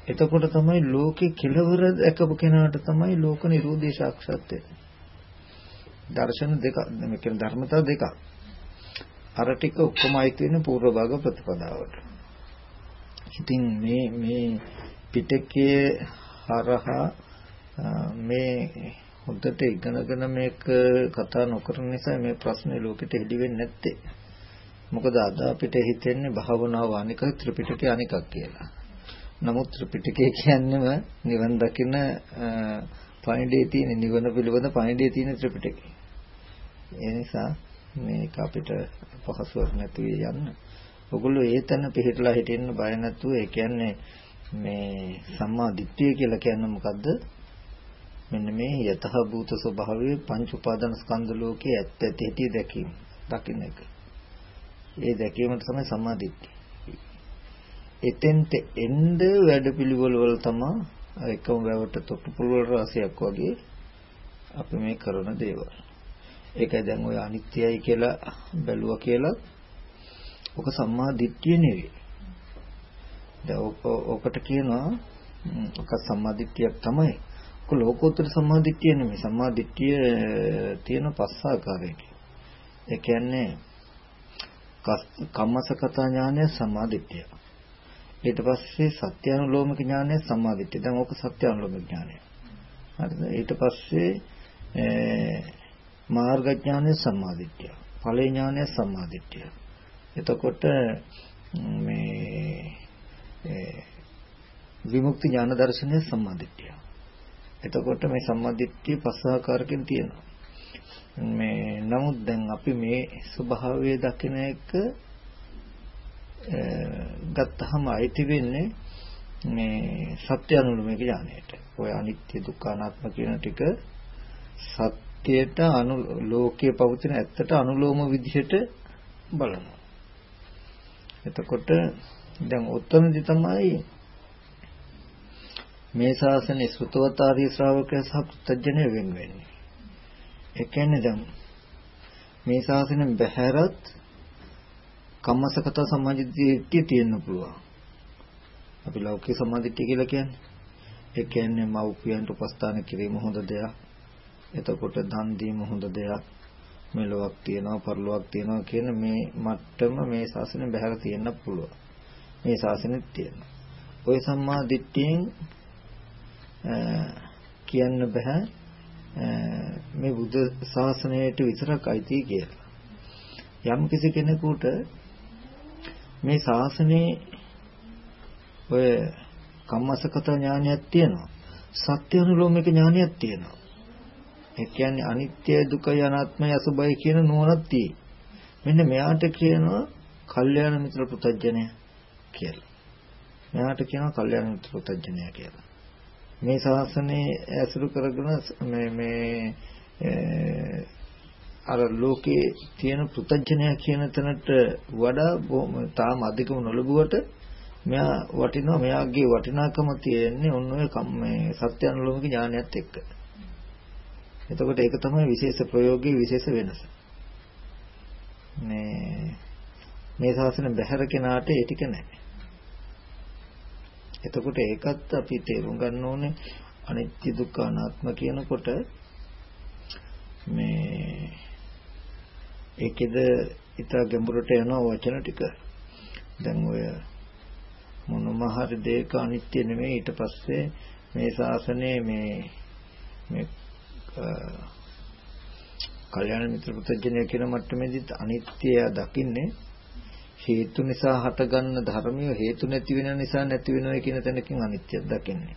එතකොට තමයි ලෝකේ කෙලවර දැකපු කෙනාට තමයි ලෝක නිරෝධය සාක්ෂාත් වෙන්නේ. දර්ශන දෙක මේ කියන ධර්මතාව දෙකක්. අර ටික ඔක්කොම අයිති වෙන පූර්ව භාග ප්‍රතිපදාවට. ඉතින් මේ මේ පිටකයේ හරහා මේ හොඳට ඉගෙනගෙන මේක කතා නොකරන නිසා මේ ප්‍රශ්නේ ලෝකෙට හෙළි වෙන්නේ නැත්තේ. මොකද අද අපිට හිතෙන්නේ භාවනාව අනික ත්‍රිපිටකය අනිකක් කියලා. නමුත් ත්‍රිපිටකය කියන්නේම නිවන් දකින පණිඩේ තියෙන නිවන පිළිබඳ පණිඩේ තියෙන ත්‍රිපිටකය. ඒ නිසා මේක අපිට පහසුවක් නැතුව යන්න. ඔගොල්ලෝ ඒතන පිළිහිටලා හිටින්න බය නැතුව ඒ කියන්නේ මේ සම්මා දිට්ඨිය කියලා කියන්නේ මොකද්ද? මෙන්න මේ යතහ භූත ස්වභාවයේ පංච උපාදාන ස්කන්ධ ලෝකයේ ඇත්ත ඇති ඇති දැකීම දකින්න එක. ඒ දැකීමට තමයි සම්මා දිට්ඨිය. එතෙන්ට එන්න වැඩපිළිවෙල වල තමයි එකම වැවට තොට්ටු පුළුවල් රාශියක් වගේ අපි මේ කරන දේවල්. ඒකයි දැන් ඔය අනිත්‍යයි කියලා බැලුවා කියලා ඔක සම්මා දිට්ඨිය නෙවෙයි. දැන් ඔකට කියනවා ඔක සම්මා දිට්ඨියක් තමයි. ඔක ලෝකෝත්තර සම්මා දිට්ඨිය නෙමෙයි. සම්මා දිට්ඨිය තියෙන පස් ආකාරයකින්. ඒ කියන්නේ කම්මසකතා ඥානය සම්මා දිට්ඨිය. ඊට පස්සේ සත්‍යානුලෝමික ඥානය සම්මාදිට්ඨිය. දැන් ඕක සත්‍යානුලෝමික ඥානය. හරිද? ඊට පස්සේ මාර්ග ඥානය සම්මාදිට්ඨිය. ඵල ඥානය සම්මාදිට්ඨිය. එතකොට මේ විමුක්ති ඥාන දර්ශනය සම්මාදිට්ඨිය. එතකොට මේ සම්මාදිට්ඨිය පස් ආකාරකින් තියෙනවා. මේ නමුත් දැන් අපි මේ ස්වභාවය දකින එක ගත්තහම අයිති වෙන්නේ මේ සත්‍ය අනුලෝමික ඥානයට. ඔය අනිත්‍ය දුක්ඛ අනාත්ම කියන ටික සත්‍යයට අනු ලෝකයේ පවතින ඇත්තට අනුලෝම විදිහට බලනවා. එතකොට දැන් උත්තරදි තමයි මේ ශාසනයේ සෘතවතාරී ශ්‍රාවකය සහ පුත්තජනය වෙන් වෙන්නේ. ඒ කියන්නේ දැන් මේ ශාසනයෙන් බැහැරත් කම්මසගත සමාජිතිය තියෙන්න පුළුවන්. අපි ලෞකික සම්මාදිට්ඨිය කියලා කියන්නේ. ඒ කියන්නේ මව්පියන්ට උපස්ථාන කිරීම හොඳ දෙයක්. එතකොට දන් දීම හොඳ දෙයක්. මෙලොවක් තියනවා පරලොවක් තියනවා කියන මේ මට්ටම මේ ශාසනය බහැලා තියෙන්න පුළුවන්. මේ ශාසනෙත් තියෙනවා. ওই සම්මා දිට්ඨියෙන් කියන්න බෑ මේ බුද්ධ ශාසනයට විතරක් අයිති කියලා. යම් කිසි කෙනෙකුට මේ ශාසනයේ ඔය කම්මසකත ඥානයක් තියෙනවා. සත්‍ය අනුලෝමික ඥානයක් තියෙනවා. ඒ කියන්නේ අනිත්‍ය දුකයි අනාත්මයි අසුබයි කියන නුවණක් තියෙයි. මෙන්න මෙයාට කියනවා කල්යාණ මිත්‍ර පුතඥය කියලා. මෙයාට කියනවා කල්යාණ මිත්‍ර පුතඥය කියලා. මේ ශාසනයේ ඇසුරු කරගෙන මේ මේ අර ලෝකේ තියෙන පුතඥය කියන තැනට වඩා තාම අධිකම නොලබුවට මෙයා වටිනවා මෙයාගේ වටිනාකම තියෙන්නේ ඔන්න ඔය මේ සත්‍ය අනුලෝමික ඥානයත් එක්ක. එතකොට ඒක තමයි විශේෂ ප්‍රයෝගයේ විශේෂ වෙනස. මේ මේ ශාසන බහැර කෙනාට ඒ ටික නැහැ. එතකොට ඒකත් අපි තේරුම් ගන්න ඕනේ අනිත්‍ය දුක්ඛ අනාත්ම කියනකොට මේ ඒකෙද ඊට ගැඹුරට යන වචන ටික. දැන් ඔය මොනම හරි දෙයක අනිත්‍ය නෙමෙයි ඊට පස්සේ මේ ශාසනයේ මේ මේ කල්‍යාණ මිත්‍ර පුතඥය කියන මට්ටමේදීත් අනිත්‍යය දකින්නේ හේතු නිසා හටගන්න ධර්මිය හේතු නැති වෙන නිසා නැති වෙනවා කියන තැනකින් අනිත්‍යයක් දකින්නේ.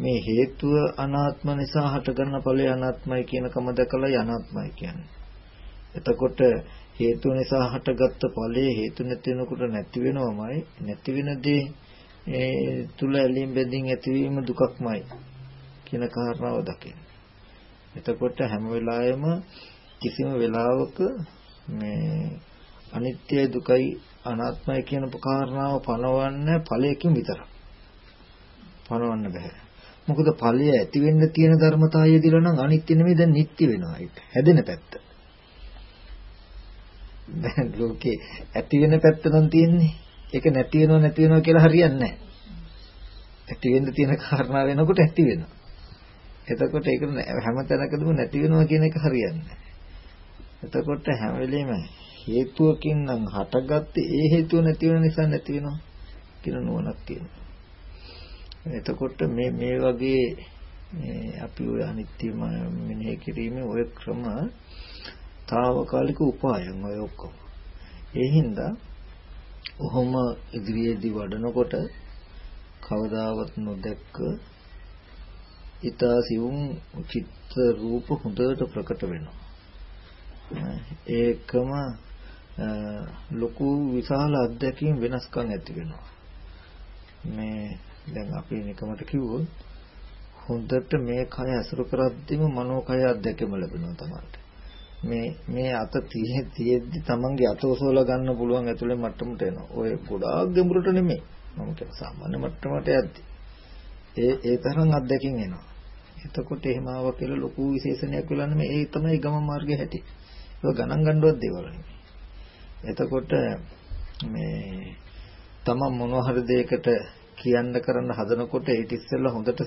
මේ හේතුව අනාත්ම නිසා හටගන්න ඵලය අනාත්මයි කියන කම දැකලා අනාත්මයි කියන්නේ. එතකොට හේතු නිසා හටගත්ත ඵලයේ හේතු නැති වෙනකොට නැති වෙනවමයි නැති වෙන දේ ඒ තුල ඇලීම් බැඳීම් ඇතිවීම දුකක්මයි කියන කාරණාව දකින්න. එතකොට හැම වෙලාවෙම කිසිම වෙලාවක මේ අනිත්‍ය දුකයි අනාත්මයි කියන කාරණාව පනවන්නේ ඵලයකින් විතරයි. පනවන්න බෑ. මොකද ඵලය ඇති වෙන්න තියෙන ධර්මතාවය දිලා නම් අනිත්‍ය නෙමෙයි දැන් නිට්ටය වෙනවා ඒක. හැදෙන පැත්ත. දැන් ලෝකේ ඇති වෙන පැත්ත නම් තියෙන්නේ. ඒක නැති වෙනව නැති වෙනව කියලා හරියන්නේ නැහැ. ඇති වෙන්න තියෙන කාරණා වෙනකොට ඇති වෙනවා. එතකොට ඒක හැම තැනකදම නැති වෙනවා කියන එක හරියන්නේ එතකොට හැම වෙලෙම හේතුවකින් නම් හටගත්තේ ඒ හේතුව නැති වෙන නිසා නැති වෙනවා කියන නුවණක් තියෙනවා. එතකොට මේ මේ වගේ අපි ඔය අනිත්‍ය මෙනෙහි කිරීමේ ඔය ක්‍රම తాවකාලික උපායන් ඔය ඔක්කොම. ඒ හින්දා ඔහොම ඉදිරියේදී වඩනකොට කවදාවත් නොදැක්ක ඊතා සිවුම් චිත්ත රූප හොඳට ප්‍රකට වෙනවා. ඒකම ලොකු විශාල අත්දැකීම් වෙනස්කම් ඇති වෙනවා. මේ දැන් අපි නිකමට කිව්වොත් හොඳට මේ කය අසුරු කරද්දිම මනෝ කය අත්දැකීම ලැබෙනවා තමයි. මේ මේ අත තියෙද්දි තමන්ගේ අත ඔසවලා ගන්න පුළුවන් ඇතුලේ මට්ටමට එනවා. ඔය ගොඩාක් ගැඹුරට නෙමෙයි. මම කියන සාමාන්‍ය මට්ටමට යද්දි. ඒ ඒ තරම් අත්දැකීම් එනවා. එතකොට එහෙම ආව කියලා ලොකු විශේෂණයක් වෙලා නෙමෙයි ඒ තමයි ගම මාර්ගයේ හැටි. ඒක ගණන් ගන්නවත් දේවල් නෙමෙයි. එතකොට මේ තමන් මොනවා හරි දෙයකට කියන්න කරන්න හදනකොට ඒ ඉතිස්සෙල්ලා හොඳට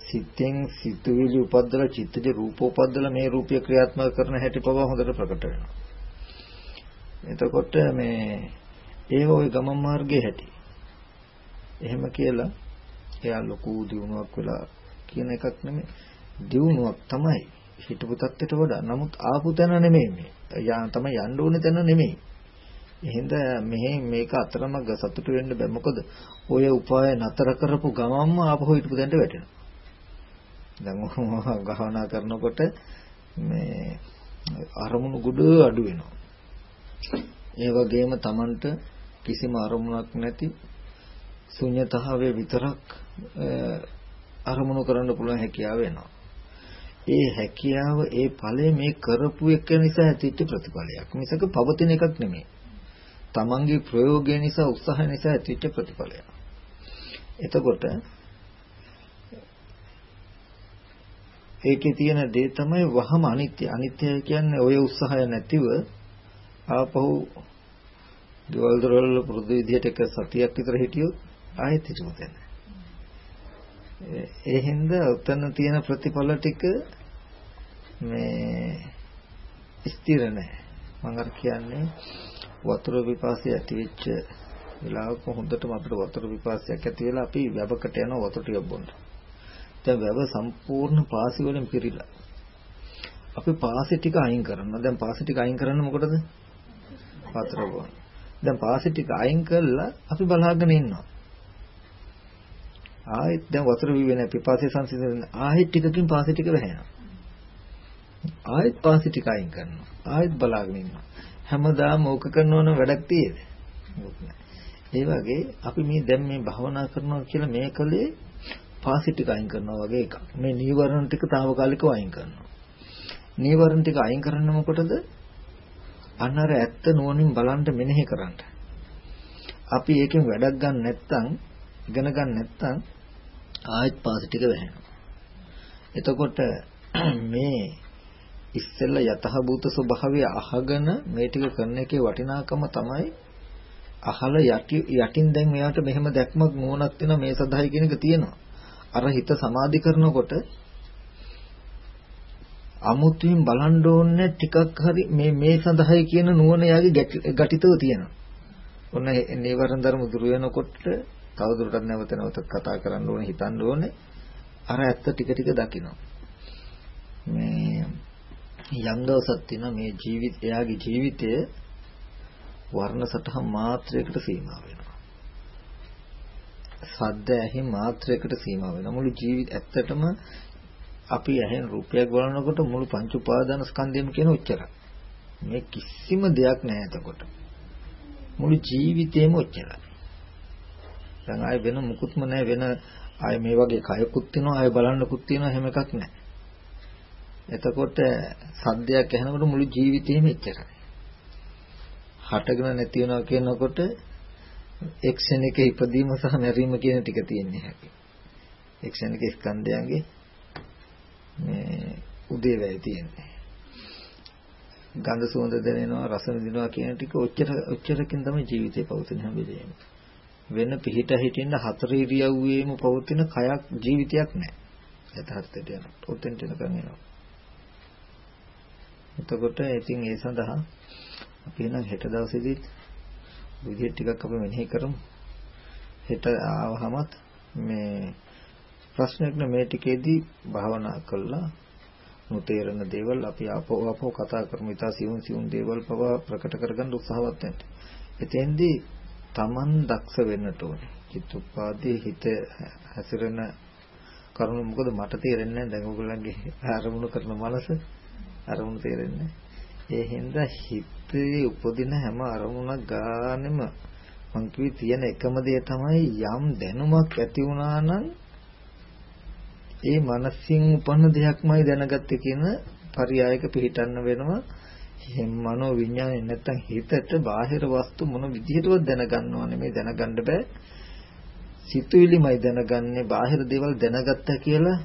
සිතෙන් සිතුවිලි උපද්දලා චිත්තජ රූප උපද්දලා මේ රූපය ක්‍රියාත්මක කරන හැටි පව හොඳට ප්‍රකට වෙනවා. එතකොට මේ ඒ ওই ගමන් මාර්ගයේ හැටි. එහෙම කියලා එයා ලොකු දියුණුවක් වෙලා කියන එකක් නෙමෙයි. දියුණුවක් තමයි හිතපු තත්ත්වයට වඩා. නමුත් ආපු තැන නෙමෙයි මේ. යා තමයි යන්න ඕනේ තැන නෙමෙයි. එහෙනම් මෙහෙ මේක අතරමඟ සතුට වෙන්න බෑ. මොකද ඔය උපාය නතර කරපු ගමන්ම ආපහු හිටපු තැනට වැටෙනවා. දැන් ගහවනා කරනකොට මේ අරමුණු ගුඩ අඩු වෙනවා. ඒ වගේම Tamanට කිසිම අරමුණක් නැති ශුන්‍යතාවයේ විතරක් අරමුණු කරන්න පුළුවන් හැකියාව වෙනවා. ඒ හැකියාව ඒ ඵලය මේ කරපු එක නිසා ඇතිවෙච්ච ප්‍රතිඵලයක්. මිසක පවතින එකක් නෙමෙයි. Tamanගේ ප්‍රයෝගය නිසා උත්සාහය නිසා ඇතිවෙච්ච ප්‍රතිඵලයක්. එතකොට ඒකේ තියෙන දේ තමයි වහම අනිත්‍ය. අනිත්‍ය කියන්නේ ඔය උත්සාහය නැතිව ආපහු ගෙවල් දොරවල් පුරුදු විදිහට එක සතියක් විතර හිටියොත් ආයෙත් හිතමු දැන්. ඒ හින්දා උතන තියෙන ප්‍රතිඵල ටික මේ ස්ථිර නැහැ. මම අර කියන්නේ වතුර විපාසය ඇති වෙච්ච වෙලාවක හොඳටම අපිට වතුර විපාසයක් ඇති වෙලා අපි වැබකට යන වතුර ටිකක් බොන්න. දැන් වැව සම්පූර්ණ පාසි වලින් පිරීලා. අපි පාසි ටික අයින් කරනවා. දැන් පාසි ටික අයින් කරන්න මොකටද? වතුර බොන්න. දැන් පාසි ටික අයින් කළා අපි බලාගෙන ඉන්නවා. ආයෙත් දැන් වතුර විවෙන පිපාසය සංසිඳන ආයෙත් ටිකකින් පාසි ටික වැහෙනවා. ආයෙත් පාසි ටික අයින් කරනවා. ආයෙත් බලාගෙන ඉන්නවා. හැමදාම ඕක කරනවන වැඩක් තියෙද? ඒ වගේ අපි මේ දැන් මේ භවනා කරනවා කියලා මේ කලේ පාසි ටික අයින් කරනවා වගේ එකක්. මේ නීවරණ ටික తాවකාලිකව අයින් කරනවා. නීවරණ ටික අයින් කරන්න මොකටද? අන්න අර ඇත්ත නුවණින් බලන්න මෙනෙහි කරන්න. අපි ඒකෙන් වැඩක් ගන්න නැත්නම් ඉගෙන ගන්න නැත්නම් ආයෙත් පාසි ටික වැහෙනවා. එතකොට මේ ඉස්සෙල්ලා යතහභූත ස්වභාවය අහගෙන මේ ටික කරන එකේ වටිනාකම තමයි අහල යටි යටින් දැන් මෙයාට මෙහෙම දැක්මක් නුවණක් වෙන මේ සදායි කියන එක තියෙනවා. අර හිත සමාධි කරනකොට අමුතුවෙන් බලන්න ඕනේ ටිකක් හරි මේ මේ සඳහායි කියන නුවණ යාගේ ගැටිතව තියෙනවා. ඔන්න නීවරණ ධර්ම දුරු වෙනකොට තවදුරටත් නැවත නැවත කතා කරන්න ඕනේ හිතන්න ඕනේ. අර ඇත්ත ටික ටික දකිනවා. මේ යම් දවසක් තියෙනවා මේ ජීවිත එයාගේ ජීවිතය වර්ණ සටහන් මාත්‍රයකට සීමා වෙනවා. සද්ද ඇහි මාත්‍රයකට සීමා වෙනවා. මුළු ජීවිත ඇත්තටම අපි ඇහෙන රූපයක් බලනකොට මුළු පංච උපාදාන ස්කන්ධයම කියන උච්චරයි. මේ කිසිම දෙයක් නැහැ එතකොට. මුළු ජීවිතේම උච්චරයි. දැන් ආයේ වෙන මුකුත්ම නැහැ වෙන ආයේ මේ වගේ කයකුත් තියෙනවා ආයේ බලන්නකුත් තියෙනවා එහෙම එකක් නැහැ. එතකොට සද්දයක් ඇහෙනකොට මුළු ජීවිතේම එච්චරයි. හටගෙන නැති වෙනවා කියනකොට එක්ෂණික ඉපදීම සහ මැරීම කියන ටික තියෙන්නේ හැකි. එක්ෂණික ස්කන්ධයන්ගේ මේ උදේවැය තියෙන්නේ. ගන්ධ සුවඳ දැනෙනවා රස විඳිනවා කියන ටික ඔච්චර ඔච්චරකින් තමයි ජීවිතේ පවතින හැම වෙලේම. වෙන පිහිට හිටින්න හතර ඉරියව්වේම පවතින කයක් ජීවිතයක් නැහැ. යථාර්ථයට යනවා. ඔතෙන්ට එනකන් එනවා. එතකොට ඉතින් ඒ සඳහා අපි එහෙනම් හෙට දවසේදී විදිහ ටිකක් අපි මෙනෙහි කරමු. හෙට ආවහමත් මේ ප්‍රශ්නයක් මේ ටිකේදී භාවනා කළා නොතේරෙන දේවල් අපි ආපෝ ආපෝ කතා කරමු. ඊට සිවුම් සිවුම් දේවල් පවා ප්‍රකට කරගන්න උත්සාහවත් වෙන්න. එතෙන්දී Taman දක්ෂ වෙන්නට ඕනේ. චිත්තුප්පාදී හිත හැසිරෙන කරුණු මොකද මට තේරෙන්නේ නැහැ දැන් ඔයගොල්ලන්ගේ ආරමුණු කරන මනස අරමුණු තේරෙන්නේ. ඒ හින්දා හිතේ උපදින හැම අරමුණක් ගානෙම මං කිව්වේ තියෙන එකම දේ තමයි යම් දැනුමක් ඇති වුණා නම් ඒ මනසින් උපන්න දෙයක්මයි දැනගත්තේ කියන පරියායක පිළිටන්න වෙනවා. මනෝ විඥානේ නැත්තම් හිතට බාහිර වස්තු මොන විදිහටවත් දැනගන්නව නෙමෙයි දැනගන්න බෑ. සිතුවිලිමයි දැනගන්නේ බාහිර දේවල් දැනගත්තා කියලා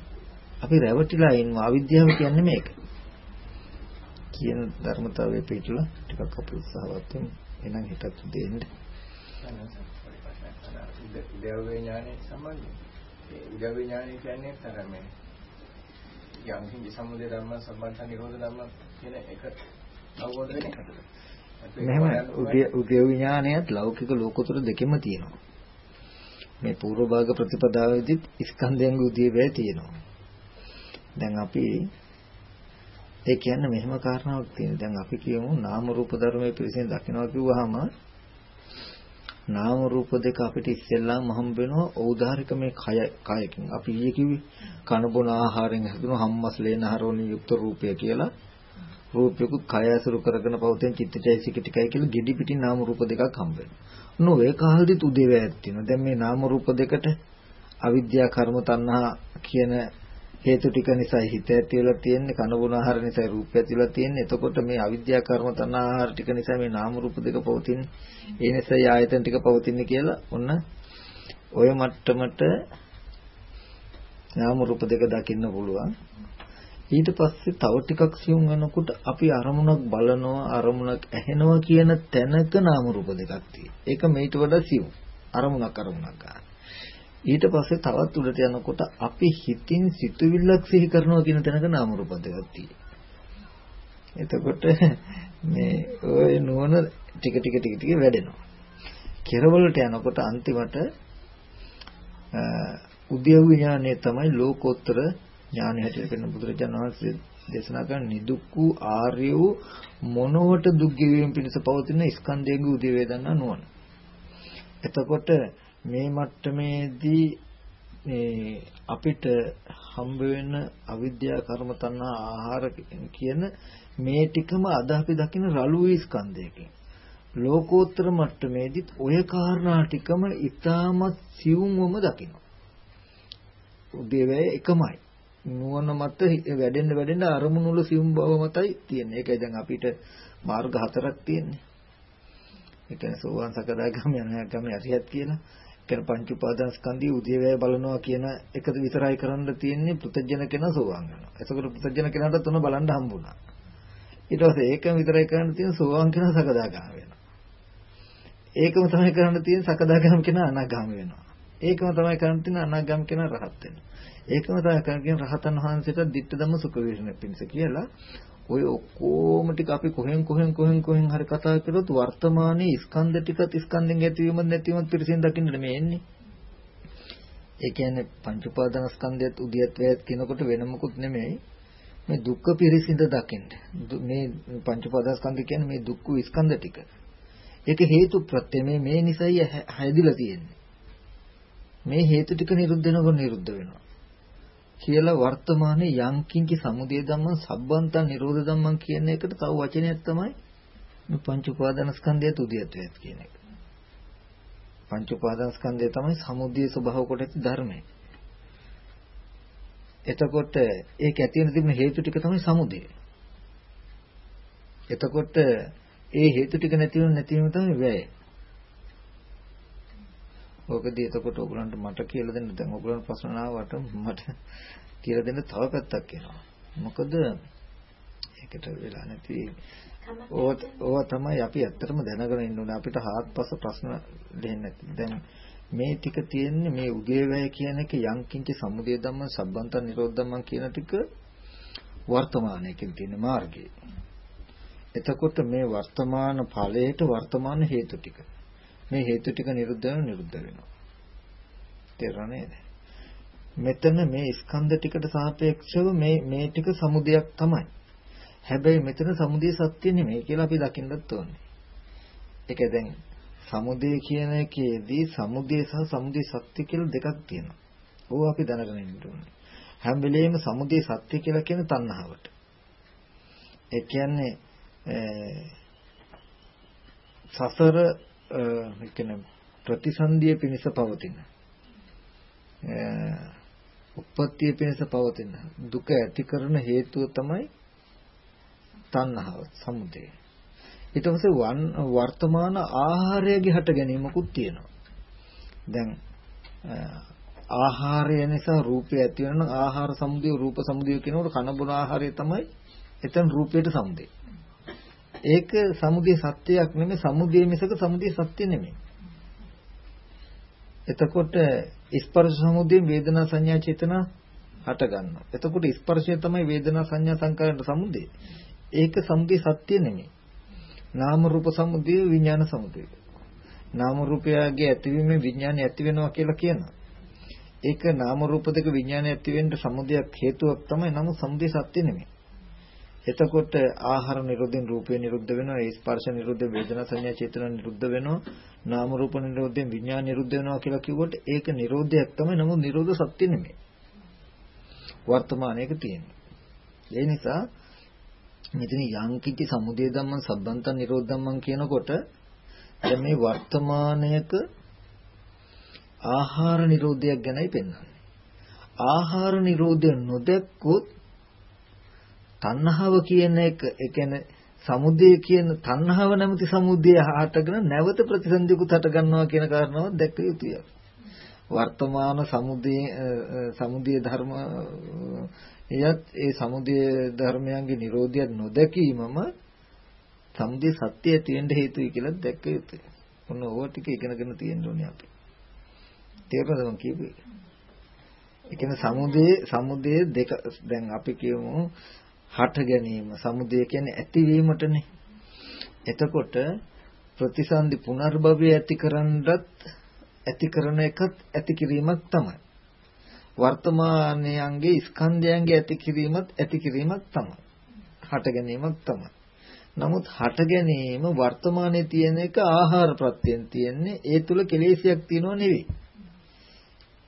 අපි රැවටිලා ඉන්නවා. අවිද්‍යාව කියන්නේ මේක. කියන ධර්මතාවයේ පිටුලා ටිකක් අපි උත්සාහවත් වෙමු. එහෙනම් හිතත් දෙන්න. උද්‍යව ඥානෙ සම්බන්ධයි. ඒ උද්‍යව ඥානෙ කියන්නේ අර මේ යම් හිඳි සමුදය ධර්ම සම්බන්ධ නිරෝධ ධර්ම කියන එක අවබෝධ වෙන එකද? මෙහෙම උද්‍යව ඥානයත් ලෞකික ලෝකෝත්තර දෙකෙම තියෙනවා. මේ පූර්ව භාග ප්‍රතිපදාවේදීත් ස්කන්ධයන්ගේ උද්‍යවය තියෙනවා. දැන් අපි ඒ කියන්නේ මෙහෙම කාරණාවක් තියෙනවා. දැන් අපි කියමු නාම රූප ධර්මයේ පිරිසෙන් දකිනවා කිව්වහම නාම රූප දෙක අපිට ඉස්සෙල්ලාම හම්බ වෙනවා ඖදාරික මේ කය කයකින්. අපි ඊයේ කිව්වේ කන බොන ආහාරයෙන් හැදුණු හම්මස් ලේන ආහාරෝනි යුක්ත රූපය කියලා. රූපයකුත් කය ඇසුරු කරගෙන පවතින චිත්තචෛසික ටිකයි කියලා gedi පිටින් නාම රූප දෙකක් හම්බ වෙනවා. නෝ ඒ කාලෙදිත් උදේවැයක් තියෙනවා. දැන් මේ නාම රූප දෙකට අවිද්‍යා කර්ම තණ්හා කියන හේතු ටික නිසා හිත ඇති වෙලා තියෙන්නේ කන බොන ආහාර නිසා රූපය ඇති වෙලා තියෙන්නේ. එතකොට මේ අවිද්‍යා කර්ම තණ්හා ආහාර ටික නිසා මේ නාම රූප දෙක පවතින්නේ. ඒ නිසා ආයතන ටික පවතින්නේ කියලා ඔන්න ඔය මට්ටමට නාම රූප දෙක දකින්න පුළුවන්. ඊට පස්සේ තව ටිකක් සියුම් වෙනකොට අපි අරමුණක් බලනවා අරමුණක් ඇහෙනවා කියන තැනක නාම රූප දෙකක් තියෙනවා. ඒක මේට වඩා සියුම්. අරමුණක් අරමුණක් ගන්න. ඊට පස්සේ තවත් උඩට යනකොට අපි හිතින් සිතුවිල්ලක් සිහි කරනවා කියන තැනක නාම රූප දෙකක් තියෙනවා. එතකොට මේ ওই නුවණ ටික ටික ටික ටික වැඩෙනවා. කෙරවලට යනකොට අන්තිමට උද්‍යව ඥානය තමයි ලෝකෝත්තර ඥානය හැටියට පෙනෙන බුදුරජාණන් වහන්සේ දේශනා කරන නිදුක් වූ ආර්ය වූ මොනවට දුක් ගෙවීම පිණිස පවතින ස්කන්ධයන්ගේ උදේ වේදනා නුවණ. එතකොට මේ මට්ටමේදී මේ අපිට හම්බ වෙන අවිද්‍යා කර්ම තණ්හා ආහාර කියන මේ ටිකම අද අපි දකින රළු ස්කන්ධයකින් ලෝකෝත්තර මට්ටමේදීත් ඔය කාරණා ටිකම ඊටමත් සියුම්වම දකිනවා. උදේවැය එකමයි. නුවණ මත වැඩෙන්න වැඩෙන්න අරමුණු වල සියුම් බව මතයි තියෙන්නේ. ඒකයි දැන් අපිට මාර්ග හතරක් තියෙන්නේ. ඒ කියන්නේ සෝවාන් සකදාගාමී අනාගාමී අරියත් කියලා. කියන පංච උපාදාන ස්කන්ධය උදේවැය බලනවා කියන එක විතරයි කරන්න තියෙන්නේ පුතජන කෙනා සෝවාන් වෙනවා. එතකොට පුතජන කෙනාට තුන බලන්න හම්බුණා. ඊට පස්සේ ඒකම විතරයි කරන්න තියෙන සෝවාන් කෙනා සකදාගාමී වෙනවා. ඒකම තමයි කරන්න තියෙන සකදාගාමී කෙනා අනාගාමී වෙනවා. ඒකම තමයි කරන්න තියෙන අනාගාමී කෙනා රහත් වෙනවා. ඒකම තමයි කරගෙන රහතන් වහන්සේට ditta ධම්ම සුඛ වේදන පිණිස කියලා ඔය ඔක්කොම ටික අපි කොහෙන් කොහෙන් කොහෙන් කොහෙන් හරි කතා කරොත් වර්තමානයේ ස්කන්ධ ටිකත් ස්කන්ධෙන් ඇතිවීමත් නැතිවීමත් පිරිසින් දකින්නට මේ එන්නේ. ඒ කියන්නේ පංච උපාදාන ස්කන්ධයත් උද්‍යත්වයත් කියනකොට වෙන මොකුත් නෙමෙයි. මේ දුක්ඛ පිරිසිඳ දකින්න. මේ පංච උපාදාන ස්කන්ධ කියන්නේ මේ දුක්ඛ ස්කන්ධ ටික. ඒක හේතු ප්‍රත්‍ය මේ මේ නිසයි හැදිලා තියෙන්නේ. මේ හේතු ටික නිරුද්ධ වෙනකොට නිරුද්ධ වෙනවා. කියලා වර්තමානයේ යංකින්ච සමුදය ධම්මං සබ්බන්තං නිරෝධ ධම්මං කියන එකට තව වචනයක් තමයි මේ පංච උපාදානස්කන්ධය තුදියත්වයත් කියන එක. පංච උපාදානස්කන්ධය තමයි සමුදය ස්වභාව කොට ඇති ධර්මය. එතකොට ඒක ඇති වෙන තිබෙන හේතු ටික තමයි සමුදය. එතකොට ඒ හේතු ටික නැති වෙන නැතිවීම තමයි වැය. ඕකදී එතකොට ඔයගලන්ට මට කියලා දෙන්න දැන් ඔයගලන්ට ප්‍රශ්න ආවට මට කියලා දෙන්න තව පැත්තක් එනවා. මොකද ඒකට වෙලා නැති ඕවා තමයි අපි ඇත්තටම දැනගෙන ඉන්න ඕනේ අපිට හාත්පස ප්‍රශ්න දෙන්නේ නැති. දැන් මේ ටික තියෙන්නේ මේ උදේවැය කියන එක යංකින්ච සමුදය ධම්ම සම්බන්ත නිරෝධ ධම්ම කියන ටික වර්තමානයකින් තියෙන මාර්ගය. එතකොට මේ වර්තමාන ඵලයට වර්තමාන හේතු ටික මේ හේතු ටික නිරුද්ධ වෙනවා නිරුද්ධ වෙනවා. තේරුණා නේද? මෙතන මේ ස්කන්ධ ටිකට සාපේක්ෂව මේ මේ ටික සමුදයක් තමයි. හැබැයි මෙතන සමුදය සත්‍ය නෙමෙයි කියලා අපි දකින්නත් ඕනේ. ඒක දැන් සමුදය කියන එකේදී සමුදය සහ සමුදය සත්‍ය කියලා දෙකක් තියෙනවා. ඕව අපි දැනගෙන ඉන්න ඕනේ. හැම වෙලෙම සමුදය සත්‍ය කියලා කියන තණ්හාවට. ඒ කියන්නේ සසර කියන්නේ ප්‍රතිසන්දිය පිණිස පවතින. උප්පත්තිය පිණිස පවතින. දුක ඇති කරන හේතුව තමයි තණ්හාව සමුදය. ඊට පස්සේ වර්තමාන ආහාරයේ හට ගැනීමකුත් තියෙනවා. දැන් ආහාරය නිසා රූපය ඇති වෙනවා නම් ආහාර සමුදය රූප සමුදය කියනකොට කන බොන ආහාරය තමයි එතන රූපයට සමුදය. ඒක සමුදය සත්‍යයක් නෙමෙයි සමුදය මිසක සමුදය සත්‍ය නෙමෙයි. එතකොට ස්පර්ශ සමුදයෙන් වේදනා සංඥා චේතනා හට ගන්නවා. එතකොට ස්පර්ශය තමයි වේදනා සංඥා සංකාරයට සමුදය. ඒක සමුදය සත්‍ය නෙමෙයි. නාම රූප සමුදය විඥාන සමුදය. නාම රූපයගේ ඇතිවීමෙන් විඥානය ඇති වෙනවා කියලා කියනවා. ඒක නාම රූප දෙක විඥානය ඇති වෙන්න සමුදයක් හේතුවක් තමයි. නමුත් සමුදය සත්‍ය නෙමෙයි. එතකොට ආහාර නිරෝධයෙන් රූපය නිරුද්ධ වෙනවා ඒ ස්පර්ශ නිරුද්ධ වේදනා සංඥා චේතනා නිරුද්ධ වෙනවා නාම රූප නිරෝධයෙන් විඥාන නිරුද්ධ වෙනවා කියලා කිව්වොත් ඒක නිරෝධයක් තමයි නමුත් නිරෝධ සත්‍ය නෙමෙයි. වර්තමානයේක තියෙනවා. ඒ නිසා මෙතන යම් කිසි සමුදය ධම්මං සබ්බන්ත නිරෝධ ධම්මං කියනකොට දැන් මේ වර්තමානයක ආහාර නිරෝධයක් ගැනයි පෙන්වන්නේ. ආහාර නිරෝධය නොදැක්කොත් තණ්හාව කියන එක ඒ කියන්නේ සමුදය කියන තණ්හාව නැමැති සමුදය හටගෙන නැවත ප්‍රතිසන්දිකුත් හට ගන්නවා කියන කාරණාව දැක්ක යුතුය. වර්තමාන සමුදය සමුදය ධර්ම එයත් ඒ සමුදය ධර්මයන්ගේ Nirodhiya නොදැකීමම සමුදය සත්‍යය තියෙන්න හේතුයි කියලා දැක්ක යුතුය. ඔන්න ඕවා ටික ඉගෙනගෙන තියෙන්න ඕනේ අපි. තේරුණාද මම කියුවේ? ඒ කියන්නේ සමුදේ සමුදේ දෙක දැන් අපි කියමු හට ගැනීම සමුදේ කියන්නේ ඇතිවීමටනේ. එතකොට ප්‍රතිසන්දි පුනර්භවය ඇති කරන්නත් ඇති කරන එකත් ඇති කිරීමක් තමයි. වර්තමානයන්ගේ ස්කන්ධයන්ගේ ඇති කිරීමත් ඇති කිරීමක් තමයි. හට ගැනීමක් තමයි. නමුත් හට ගැනීම වර්තමානයේ තියෙන එක ආහාර ප්‍රත්‍යයෙන් තියෙන්නේ ඒ තුල කෙලෙසියක් තියෙනව නෙවෙයි.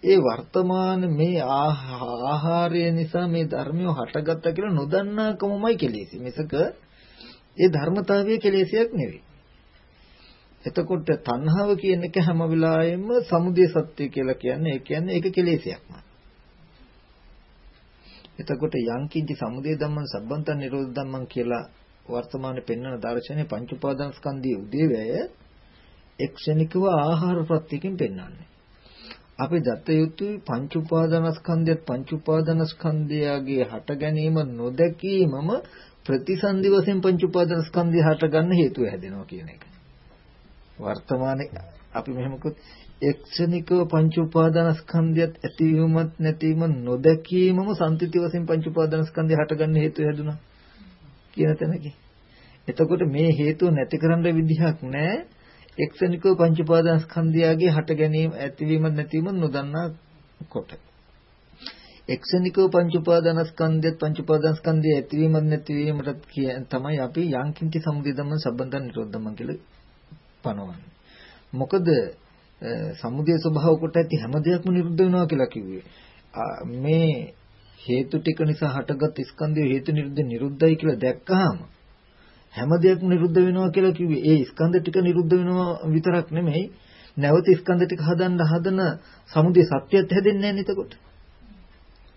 ඒ වර්තමාන මේ ආහාරය නිසා මේ ධර්මිය හටගත්තා කියලා නොදන්නාකමමයි කෙලෙසි. මිසක ඒ ධර්මතාවයේ කෙලෙසියක් නෙවෙයි. එතකොට තණ්හාව කියන එක හැම වෙලාවෙම සමුදය සත්‍ය කියලා කියන්නේ ඒ කියන්නේ ඒක කෙලෙසියක්ම. එතකොට යංකින්ච සමුදය ධම්මං සම්බන්තං නිරෝධ ධම්මං කියලා වර්තමානයේ පෙන්වන දර්ශනේ පංච උපාදාන ස්කන්ධයේ උදේවැය එක්ෂණිකව ආහාර ප්‍රත්‍යයෙන් පෙන්වන්නේ. අපි දත යුතුයි පංච උපාදානස්කන්ධයත් පංච උපාදානස්කන්ධයගේ හට ගැනීම නොදැකීමම ප්‍රතිසන්දි වශයෙන් පංච උපාදානස්කන්ධය හට ගන්න හේතුව හැදෙනවා කියන එක. වර්තමානයේ අපි මෙහෙමකුත් එක්ෂණිකව පංච උපාදානස්කන්ධයත් ඇතිවීමත් නැතිවීම නොදැකීමම සම්තිති වශයෙන් පංච උපාදානස්කන්ධය හට ගන්න හේතුව හැදුනා කියන තැනකි. එතකොට මේ හේතුව නැති කරන්න විදිහක් නැහැ. එක්සනිකව පංච උපාදානස්කන්ධයගේ හට ගැනීම ඇතිවීම නැතිවීම නොදන්නා කොට. එක්සනිකව පංච උපාදානස්කන්ධයත් පංච උපාදානස්කන්ධය ඇතිවීම නැතිවීමට තමයි අපි යංකින්ති සමුදය ධම්ම සම්බන්ධ නිරෝධම කියලා පනවන්නේ. මොකද සමුදය ස්වභාව කොට ඇති හැම දෙයක්ම නිරුද්ධ වෙනවා කියලා කිව්වේ. මේ හේතු ටික නිසා හටගත් ස්කන්ධය හේතු නිරුද්ධ නිරුද්ධයි කියලා දැක්කහම හැම දෙයක්ම නිරුද්ධ වෙනවා කියලා කිව්වේ. ඒ ස්කන්ධ ටික නිරුද්ධ වෙනවා විතරක් නෙමෙයි. නැවත ස්කන්ධ ටික හදන්න හදන සමුදය සත්‍යයත් හැදෙන්නේ නැහැ නේද එතකොට.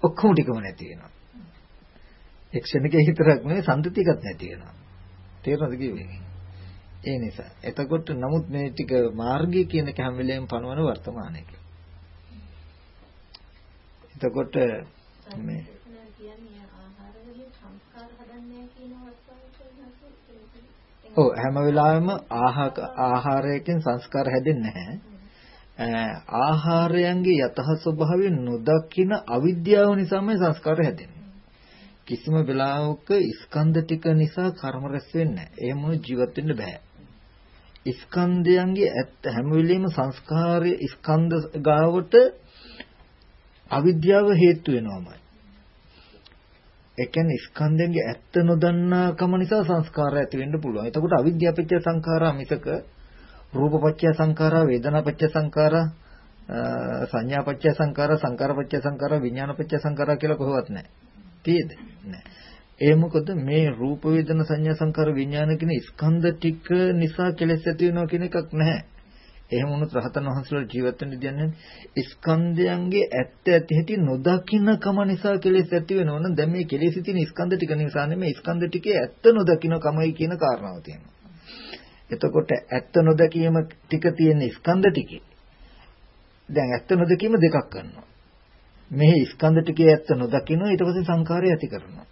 ඔක්කොම ටිකම නැති වෙනවා. එක්ෂණිකේ විතරක් නෙමෙයි සම්පතිකත් නැති වෙනවා. තේරෙනවද කිව්වේ? ඒ නිසා. එතකොට නමුත් මේ ටික මාර්ගය කියන එක හැම වෙලේම පනවන වර්තමානයක එතකොට මේ ඔව් හැම වෙලාවෙම ආහාරයකින් සංස්කාර හැදෙන්නේ නැහැ. ආහාරයන්ගේ යතහ ස්වභාවය නොදකින අවිද්‍යාව නිසාමයි සංස්කාර හැදෙන්නේ. කිසිම වෙලාවක ස්කන්ධ ටික නිසා කර්ම රැස් වෙන්නේ නැහැ. එහෙම ජීවත් වෙන්න බෑ. ස්කන්ධයන්ගේ ඇත්ත හැම වෙලෙම සංස්කාරයේ ස්කන්ධ ගාවට අවිද්‍යාව හේතු වෙනවමයි. ඒ කියන්නේ ස්කන්ධයන්ගේ ඇත්ත නොදන්නාකම නිසා සංස්කාර ඇති වෙන්න පුළුවන්. එතකොට අවිද්‍යාපච්චය සංඛාරා මිසක රූපපච්චය සංඛාරා, වේදනාපච්චය සංඛාරා, සංඥාපච්චය සංඛාරා, සංකාරපච්චය සංඛාරා, විඥානපච්චය සංඛාරා කියලා කොහොවත් නැහැ. තියෙද? නැහැ. ඒ මොකද මේ රූප වේදනා සංඥා සංකාර විඥාන කියන ස්කන්ධ ටික නිසා කෙලෙස් ඇති වෙනවා කියන එකක් නැහැ. එහෙම වුණොත් රහතන් වහන්සේලා ජීවත් වෙන්න දෙන්නේ ස්කන්ධයන්ගේ ඇත්ත ඇති හැටි නොදකින්නකම නිසා කෙලෙස් ඇති වෙනවා නම් දැන් මේ කෙලෙස් තියෙන ස්කන්ධ ටික නිසා නෙමෙයි ස්කන්ධ ටිකේ ඇත්ත නොදකින්නකමයි කියන කාරණාව තියෙනවා. එතකොට ඇත්ත නොදකීම ටික තියෙන ස්කන්ධ ටිකේ දැන් ඇත්ත නොදකීම දෙකක් කරනවා. මේ ස්කන්ධ ටිකේ ඇත්ත නොදකින්න ඊට පස්සේ සංඛාරය ඇති කරනවා.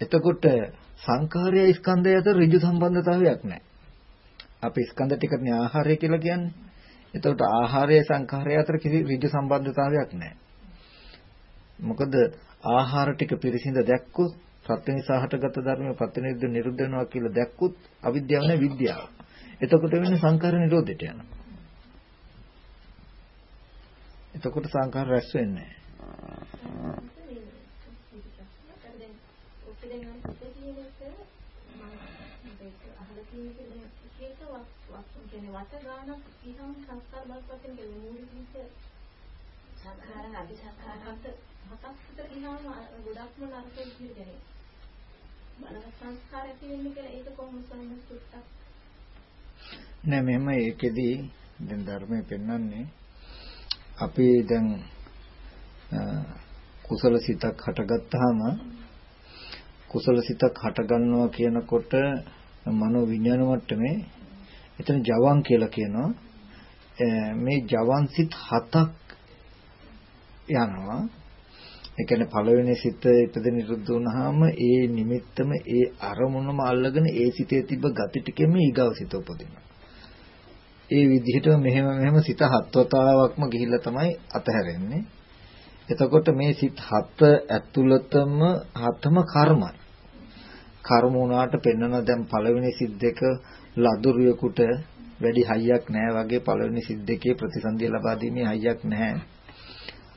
එතකොට සංඛාරය ස්කන්ධය අතර ඍජු සම්බන්ධතාවයක් නැහැ. අපි ස්කන්ධ ටිකනේ ආහාරය කියලා කියන්නේ. එතකොට ආහාරය සංඛාරය අතර කිසි ඍජු සම්බන්ධතාවයක් නැහැ. මොකද ආහාර ටික පිරිසිඳ දැක්කොත් සත්‍ය නිසා හටගත් ධර්මය ප්‍රතිනිරුද්ධ නිරුද්ධ වෙනවා කියලා දැක්කොත් අවිද්‍යාව නෙවෙයි විද්‍යාව. එතකොට වෙන්නේ සංඛාර නිරෝධයට යනවා. එතකොට සංඛාර රැස් වෙන්නේ නැහැ. කියන්නේ වට ගානක් ඊහම සංස්කාර බලපෑම් කියන මූලික විදිහට සංඛාර අභි සංඛාර හත හතක් විතර ඊහම ගොඩක්ම නරක විදිහට කියන්නේ බලන සංස්කාර ඇති වෙන්නේ කියලා ඒක කොහොමද සම්මත සුත්තක් නෑ මෙහෙම ඒකෙදි දැන් ධර්මයේ පෙන්වන්නේ අපි දැන් කුසල සිතක් හටගත්තාම කුසල සිතක් හටගන්නවා කියනකොට මනෝ විඥාන මට්ටමේ එතන ජවන් කියලා කියනවා. මේ ජවන් සිත් හතක් යනවා. ඒ කියන්නේ පළවෙනි සිත ඉපද නිරුද්ධ වුණාම ඒ නිමිත්තම ඒ අරමුණම අල්ලගෙන ඒ සිතේ තිබ්බ gati ටිකෙම ඊගව සිත උපදිනවා. ඒ විදිහට මෙහෙම මෙහෙම සිත හත්වතාවක්ම ගිහිල්ලා තමයි අතහැරෙන්නේ. එතකොට මේ සිත් හත ඇතුළතම හතම කර්මයි. කර්ම වුණාට පෙන්වන දැන් පළවෙනි සිත් දෙක ලදුරුවෙකුට වැඩි හයියක් නැහැ වගේ පළවෙනි සිත් දෙකේ ප්‍රතිසන්දිය ලබා දීමේ හයියක් නැහැ.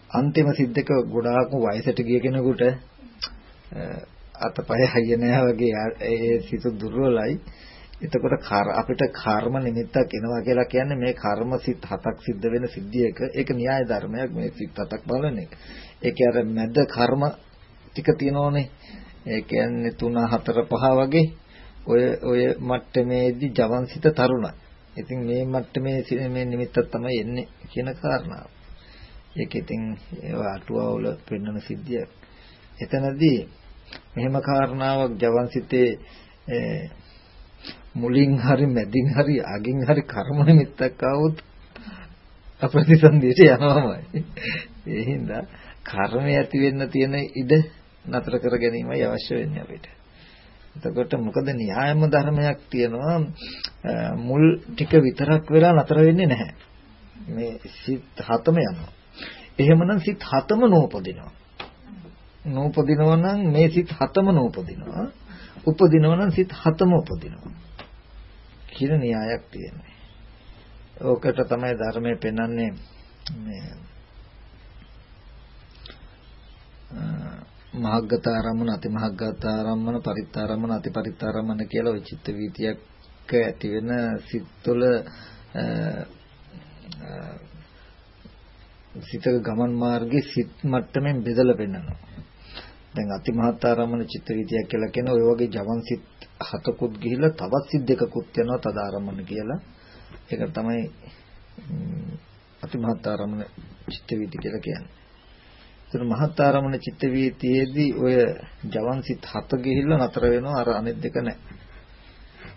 අන්තිම සිත් දෙක ගොඩාක්ම වයසට ගිය කෙනෙකුට අතපය හයිය නැහැ වගේ ඒ සිත දුර්වලයි. එතකොට අපිට කර්ම නිමිත්තක් එනවා කියලා කියන්නේ මේ කර්ම සිත් හතක් සිද්ධ වෙන සිද්ධියක ඒක න්‍යාය ධර්මයක් මේ සිත් හතක් බලන එක. ඒකේ අර මැද කර්ම ටික තියෙනෝනේ. ඒ කියන්නේ 3 4 5 වගේ ඔය ඔය මට්ටමේදී ජවන්සිත තරුණයි. ඉතින් මේ මට්ටමේ මේ නිමිත්තක් තමයි එන්නේ කියන කාරණාව. ඒක ඉතින් ඒවා අටුවාවල පෙන්වන සිද්ධියක්. එතනදී මෙහෙම කාරණාවක් ජවන්සිතේ මුලින් හරි මැදින් හරි අගින් හරි කර්ම නිමිත්තක් ආවොත් අප්‍රතිසන්දියට යනවාමයි. ඒ හින්දා කර්මය ඇති වෙන්න තියෙන ඉඩ නතර කර ගැනීමයි අවශ්‍ය වෙන්නේ අපිට. එතකොට මොකද න්‍යායම ධර්මයක් තියෙනවා මුල් ටික විතරක් වෙලා නතර වෙන්නේ නැහැ. මේ සිත් හතම යනවා. එහෙමනම් සිත් හතම නූපදිනවා. නූපදිනවා නම් මේ සිත් හතම නූපදිනවා. උපදිනවා නම් සිත් හතම උපදිනවා. කියන න්‍යායක් තියෙනවා. ඕකට තමයි ධර්මයේ පෙන්වන්නේ මේ මහග්ගතාරම්මන අතිමහග්ගතාරම්මන පරිත්තාරම්මන අතිපරිත්තාරම්මන කියලා ওই චිත්ත වීතියක් ඇති වෙන සිත්වල සිතක ගමන් මාර්ගයේ සිත් මට්ටමින් බෙදලා පෙන්නනවා. දැන් අතිමහත්තාරම්මන චිත්ත වීතියක් කියලා කියන ඔය වගේ ජවන් සිත් හතකුත් ගිහිල්ලා තවත් සිත් දෙකකුත් යනවා තදාරම්මන කියලා. ඒක තමයි අතිමහත්තාරම්මන චිත්ත වීති කියලා කියන්නේ. ඒතර මහත්තාරමණ චිත්ත වීතියේදී ඔය ජවන් සිත් හත ගිහිල්ලා නතර වෙනවා අර අනෙත් දෙක නැහැ.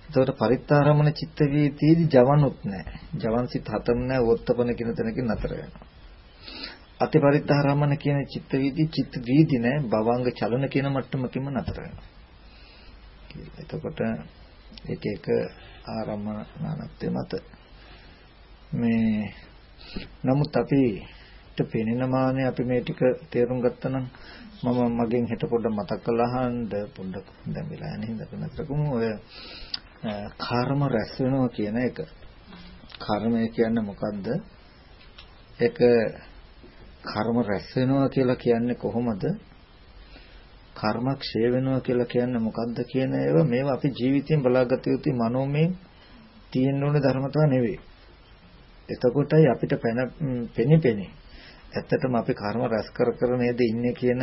එතකොට පරිත්තාරමණ චිත්ත වීතියේදී ජවනුත් නැහැ. ජවන් සිත් හතම නැහැ වොත්තපන කියන තැනකින් නතර වෙනවා. අතිපරිත්තාරමණ කියන චිත්ත වීති චිත්ත වීදි නැහැ භවංග චලන කියන මට්ටමකින්ම නතර වෙනවා. එතකොට එක එක ආරම්මන නානත්වයේ මත මේ නමුත් අපි පෙනෙන මානේ අපි මේ ටික තේරුම් ගත්තා නම් මම මගෙන් හෙට පොඩ්ඩක් මතක් කරලා අහන්න පොඩ්ඩක් දැන් වෙලා යන්නේ හින්දා වෙනතරකම ඔය කර්ම රැස් වෙනවා කියන එක. කර්මය කියන්නේ මොකද්ද? ඒක කර්ම රැස් වෙනවා කියලා කියන්නේ කොහොමද? කර්ම ක්ෂය වෙනවා කියලා කියන්නේ මොකද්ද කියන ඒවා මේවා අපි ජීවිතයෙන් බලාගත යුතු මනෝමය තියෙන්න ඕන ධර්මතාව නෙවෙයි. එතකොටයි අපිට පෙනෙ පෙනෙ. ඇත්තටම අපි කර්ම රැස් කර කර නේද ඉන්නේ කියන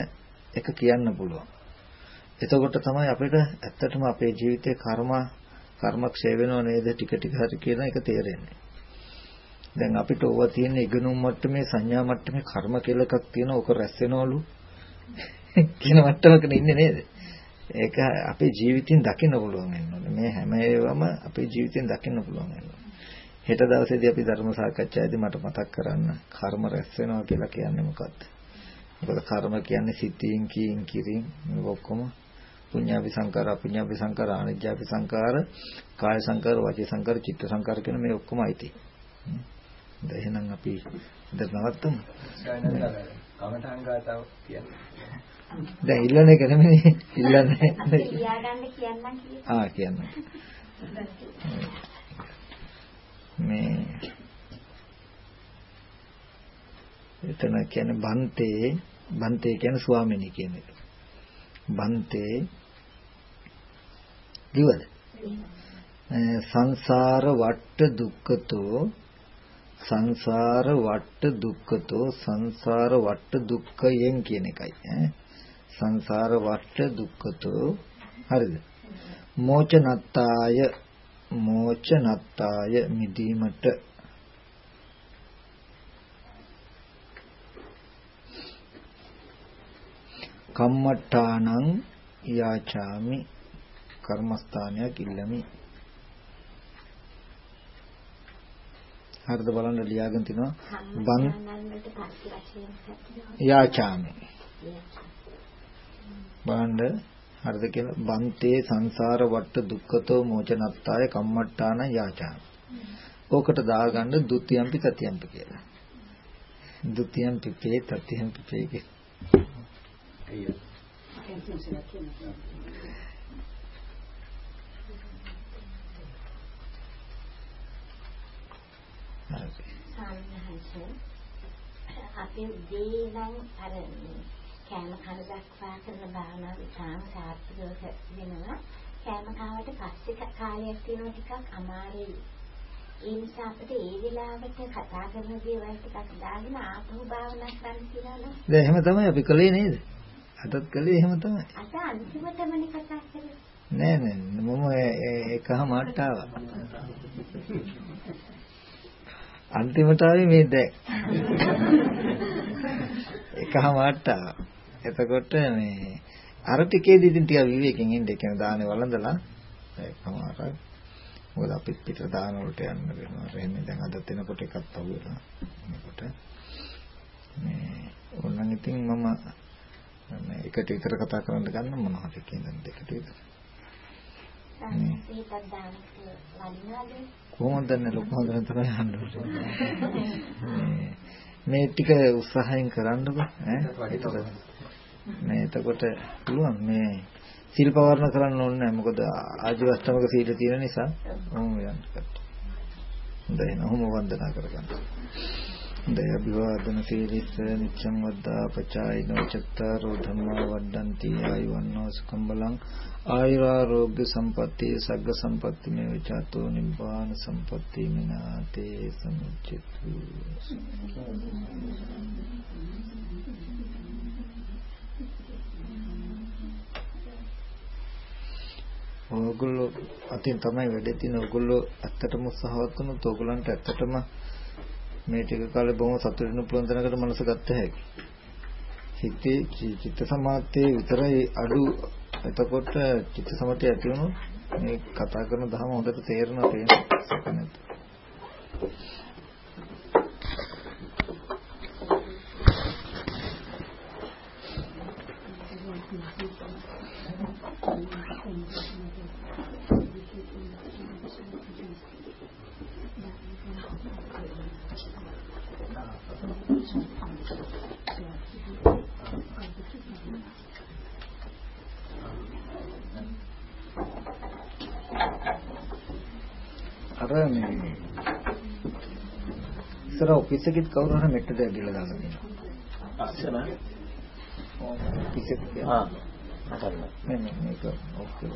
එක කියන්න පුළුවන්. එතකොට තමයි අපිට ඇත්තටම අපේ ජීවිතේ කර්ම කර්ම ක්ෂය වෙනව නේද ටික ටික හරි කියන එක තේරෙන්නේ. දැන් අපිට ඕවා තියෙන ඉගෙනුම් මට්ටමේ සංඥා මට්ටමේ කර්ම කියලා එකක් තියෙන ඕක රැස් වෙනවලු කියන මට්ටමක ඉන්නේ නේද? ඒක අපේ ජීවිතෙන් දකින්න පුළුවන් වෙනවා. මේ හැම ඒවාම අපේ ජීවිතෙන් දකින්න පුළුවන් වෙනවා. හෙට දවසේදී අපි ධර්ම සාකච්ඡාවේදී මට මතක් කරන්න කර්ම රැස් වෙනවා කියලා කියන්නේ මොකක්ද? මොකද කර්ම කියන්නේ සිතින් කියින් කිරින් ඔක්කොම පුඤ්ඤාපි සංකාර අපුඤ්ඤාපි සංකාර ආනිජ්ජාපි සංකාර කාය සංකාර වාචී සංකාර චිත්ත සංකාර කියන මේ ඔක්කොම අයිති. දැන් එහෙනම් අපි දැන් නවත්තමු. කමඨං ගාතාව කියන්නේ. දැන් ඉල්ලන්නේ කරන්නේ ඉල්ලන්නේ. කියාගන්න කියන්නම් කියන්න. ආ කියන්න. මේ එතන කියන්නේ බන්තේ බන්තේ කියන්නේ ස්වාමිනී කියන එක. බන්තේ දිවද? සංසාර වට්ට දුක්ඛතෝ සංසාර වට්ට දුක්ඛතෝ සංසාර වට්ට දුක්ඛයෙන් කියන එකයි ඈ සංසාර වට්ට දුක්ඛතෝ හරිද මෝච නත්තාය මෝච නත්තාය මිදීමට. කම්මට්ටානං යාචාමි කර්මස්ථානයක් ඉල්ලමි. හරිද බලන්න ලියාගෙන තිනවා. බන් යාචාමි. බලන්න හරිද කියලා බන්තේ සංසාර වට්ට දුක්ඛතෝ මෝචනත්තාය කම්මට්ටාන යාචා ඕකට දාගන්න ဒ ුතියම්පි තතියම්පි කියලා. ဒ ුතියම්පි පේ තතියම්පි පේ. අයියෝ. අපි උදේ නම් අර කෑම කන දක්වා කරන භාවනාව ඉතාම සාර්ථකව වෙනවා. කෑම කාවට පස්සේ කාලයක් තියෙනවා ටිකක් අමාරුයි. ඒ නිසා අපිට ඒ වෙලාවට කතා කරන දේවල් ටිකක් දාගෙන ආපහු භාවනා කරන්න කියලා නේද? දැන් එහෙම තමයි අපි කළේ නේද? අදත් කළේ එහෙම තමයි. අද අන්තිමටමනේ කතා කරේ. නෑ නෑ මම එකම ආට්ටාව. අන්තිමට ආවේ මේ දැන්. එකම ආට්ටාව. එතකොට මේ අර ටිකේදී ඉතින් ටික විවේකයෙන් ඉන්න කියන දානේ වළඳලා ඒකමාරයි. මොකද අපිත් පිට දාන වලට යන්න වෙනවා. එහෙනම් දැන් අදත් එනකොට එකක් පහුවෙලා. එනකොට මේ ඕනනම් ඉතින් මම මේ එකට විතර කතා කරන්න ගන්න මොනවද කියන දෙකට විතර. කොහොමද දැන් ලොකු හොඳට තමයි යන්නේ. මේ ටික උත්සාහයෙන් කරන්නකෝ ඈ මේ එතකොට පුළුවන් මේ සීල් පවර්ණ කරන්න ඕනේ නැහැ. මොකද ආජීවස්තමක සීල තියෙන නිසා ඔහොම යන්න කට. හොඳයි නහොම වන්දනා කරගන්න. හොඳයි. අභිවාදන සීලිස නිච්ඡං වද්දා පචායිනෝ චත්තාරෝ ධම්මා වඩ්ඩಂತಿ ආයුවන්නෝ සුඛම් බලං ආයුරාෝග්‍ය සම්පatti සග්ග සම්පatti මේ විචාතෝ නිබ්බාන සම්පatti මිනාතේ සමුච්චතු. ඕගොල්ලෝ අතින් තමයි වැඩේ තියෙන ඕගොල්ලෝ ඇත්තටම උත්සාහවත් වුණොත් ඕගොල්ලන්ට ඇත්තටම මේ ටික කාලේ බොහොම සතුටු වෙන පුළුවන් තැනකට මනස ගත්ත හැකි. හිතේ චිත්ත සමාධියේ විතරයි අඩු එතකොට චිත්ත සමාධිය ඇති වුණොත් මේ කතා කරන දහම හොඳට තේරෙනවා තේරෙනවා. අර මේ ඉතර ඔෆිස් එකෙත් කවුරු හරි මෙට්ටට ඇවිල්ලා දාලා දෙනවා. අස්සන. ඔෆිස් එක. ආ. හරි. මේ මේක ඔක්කොම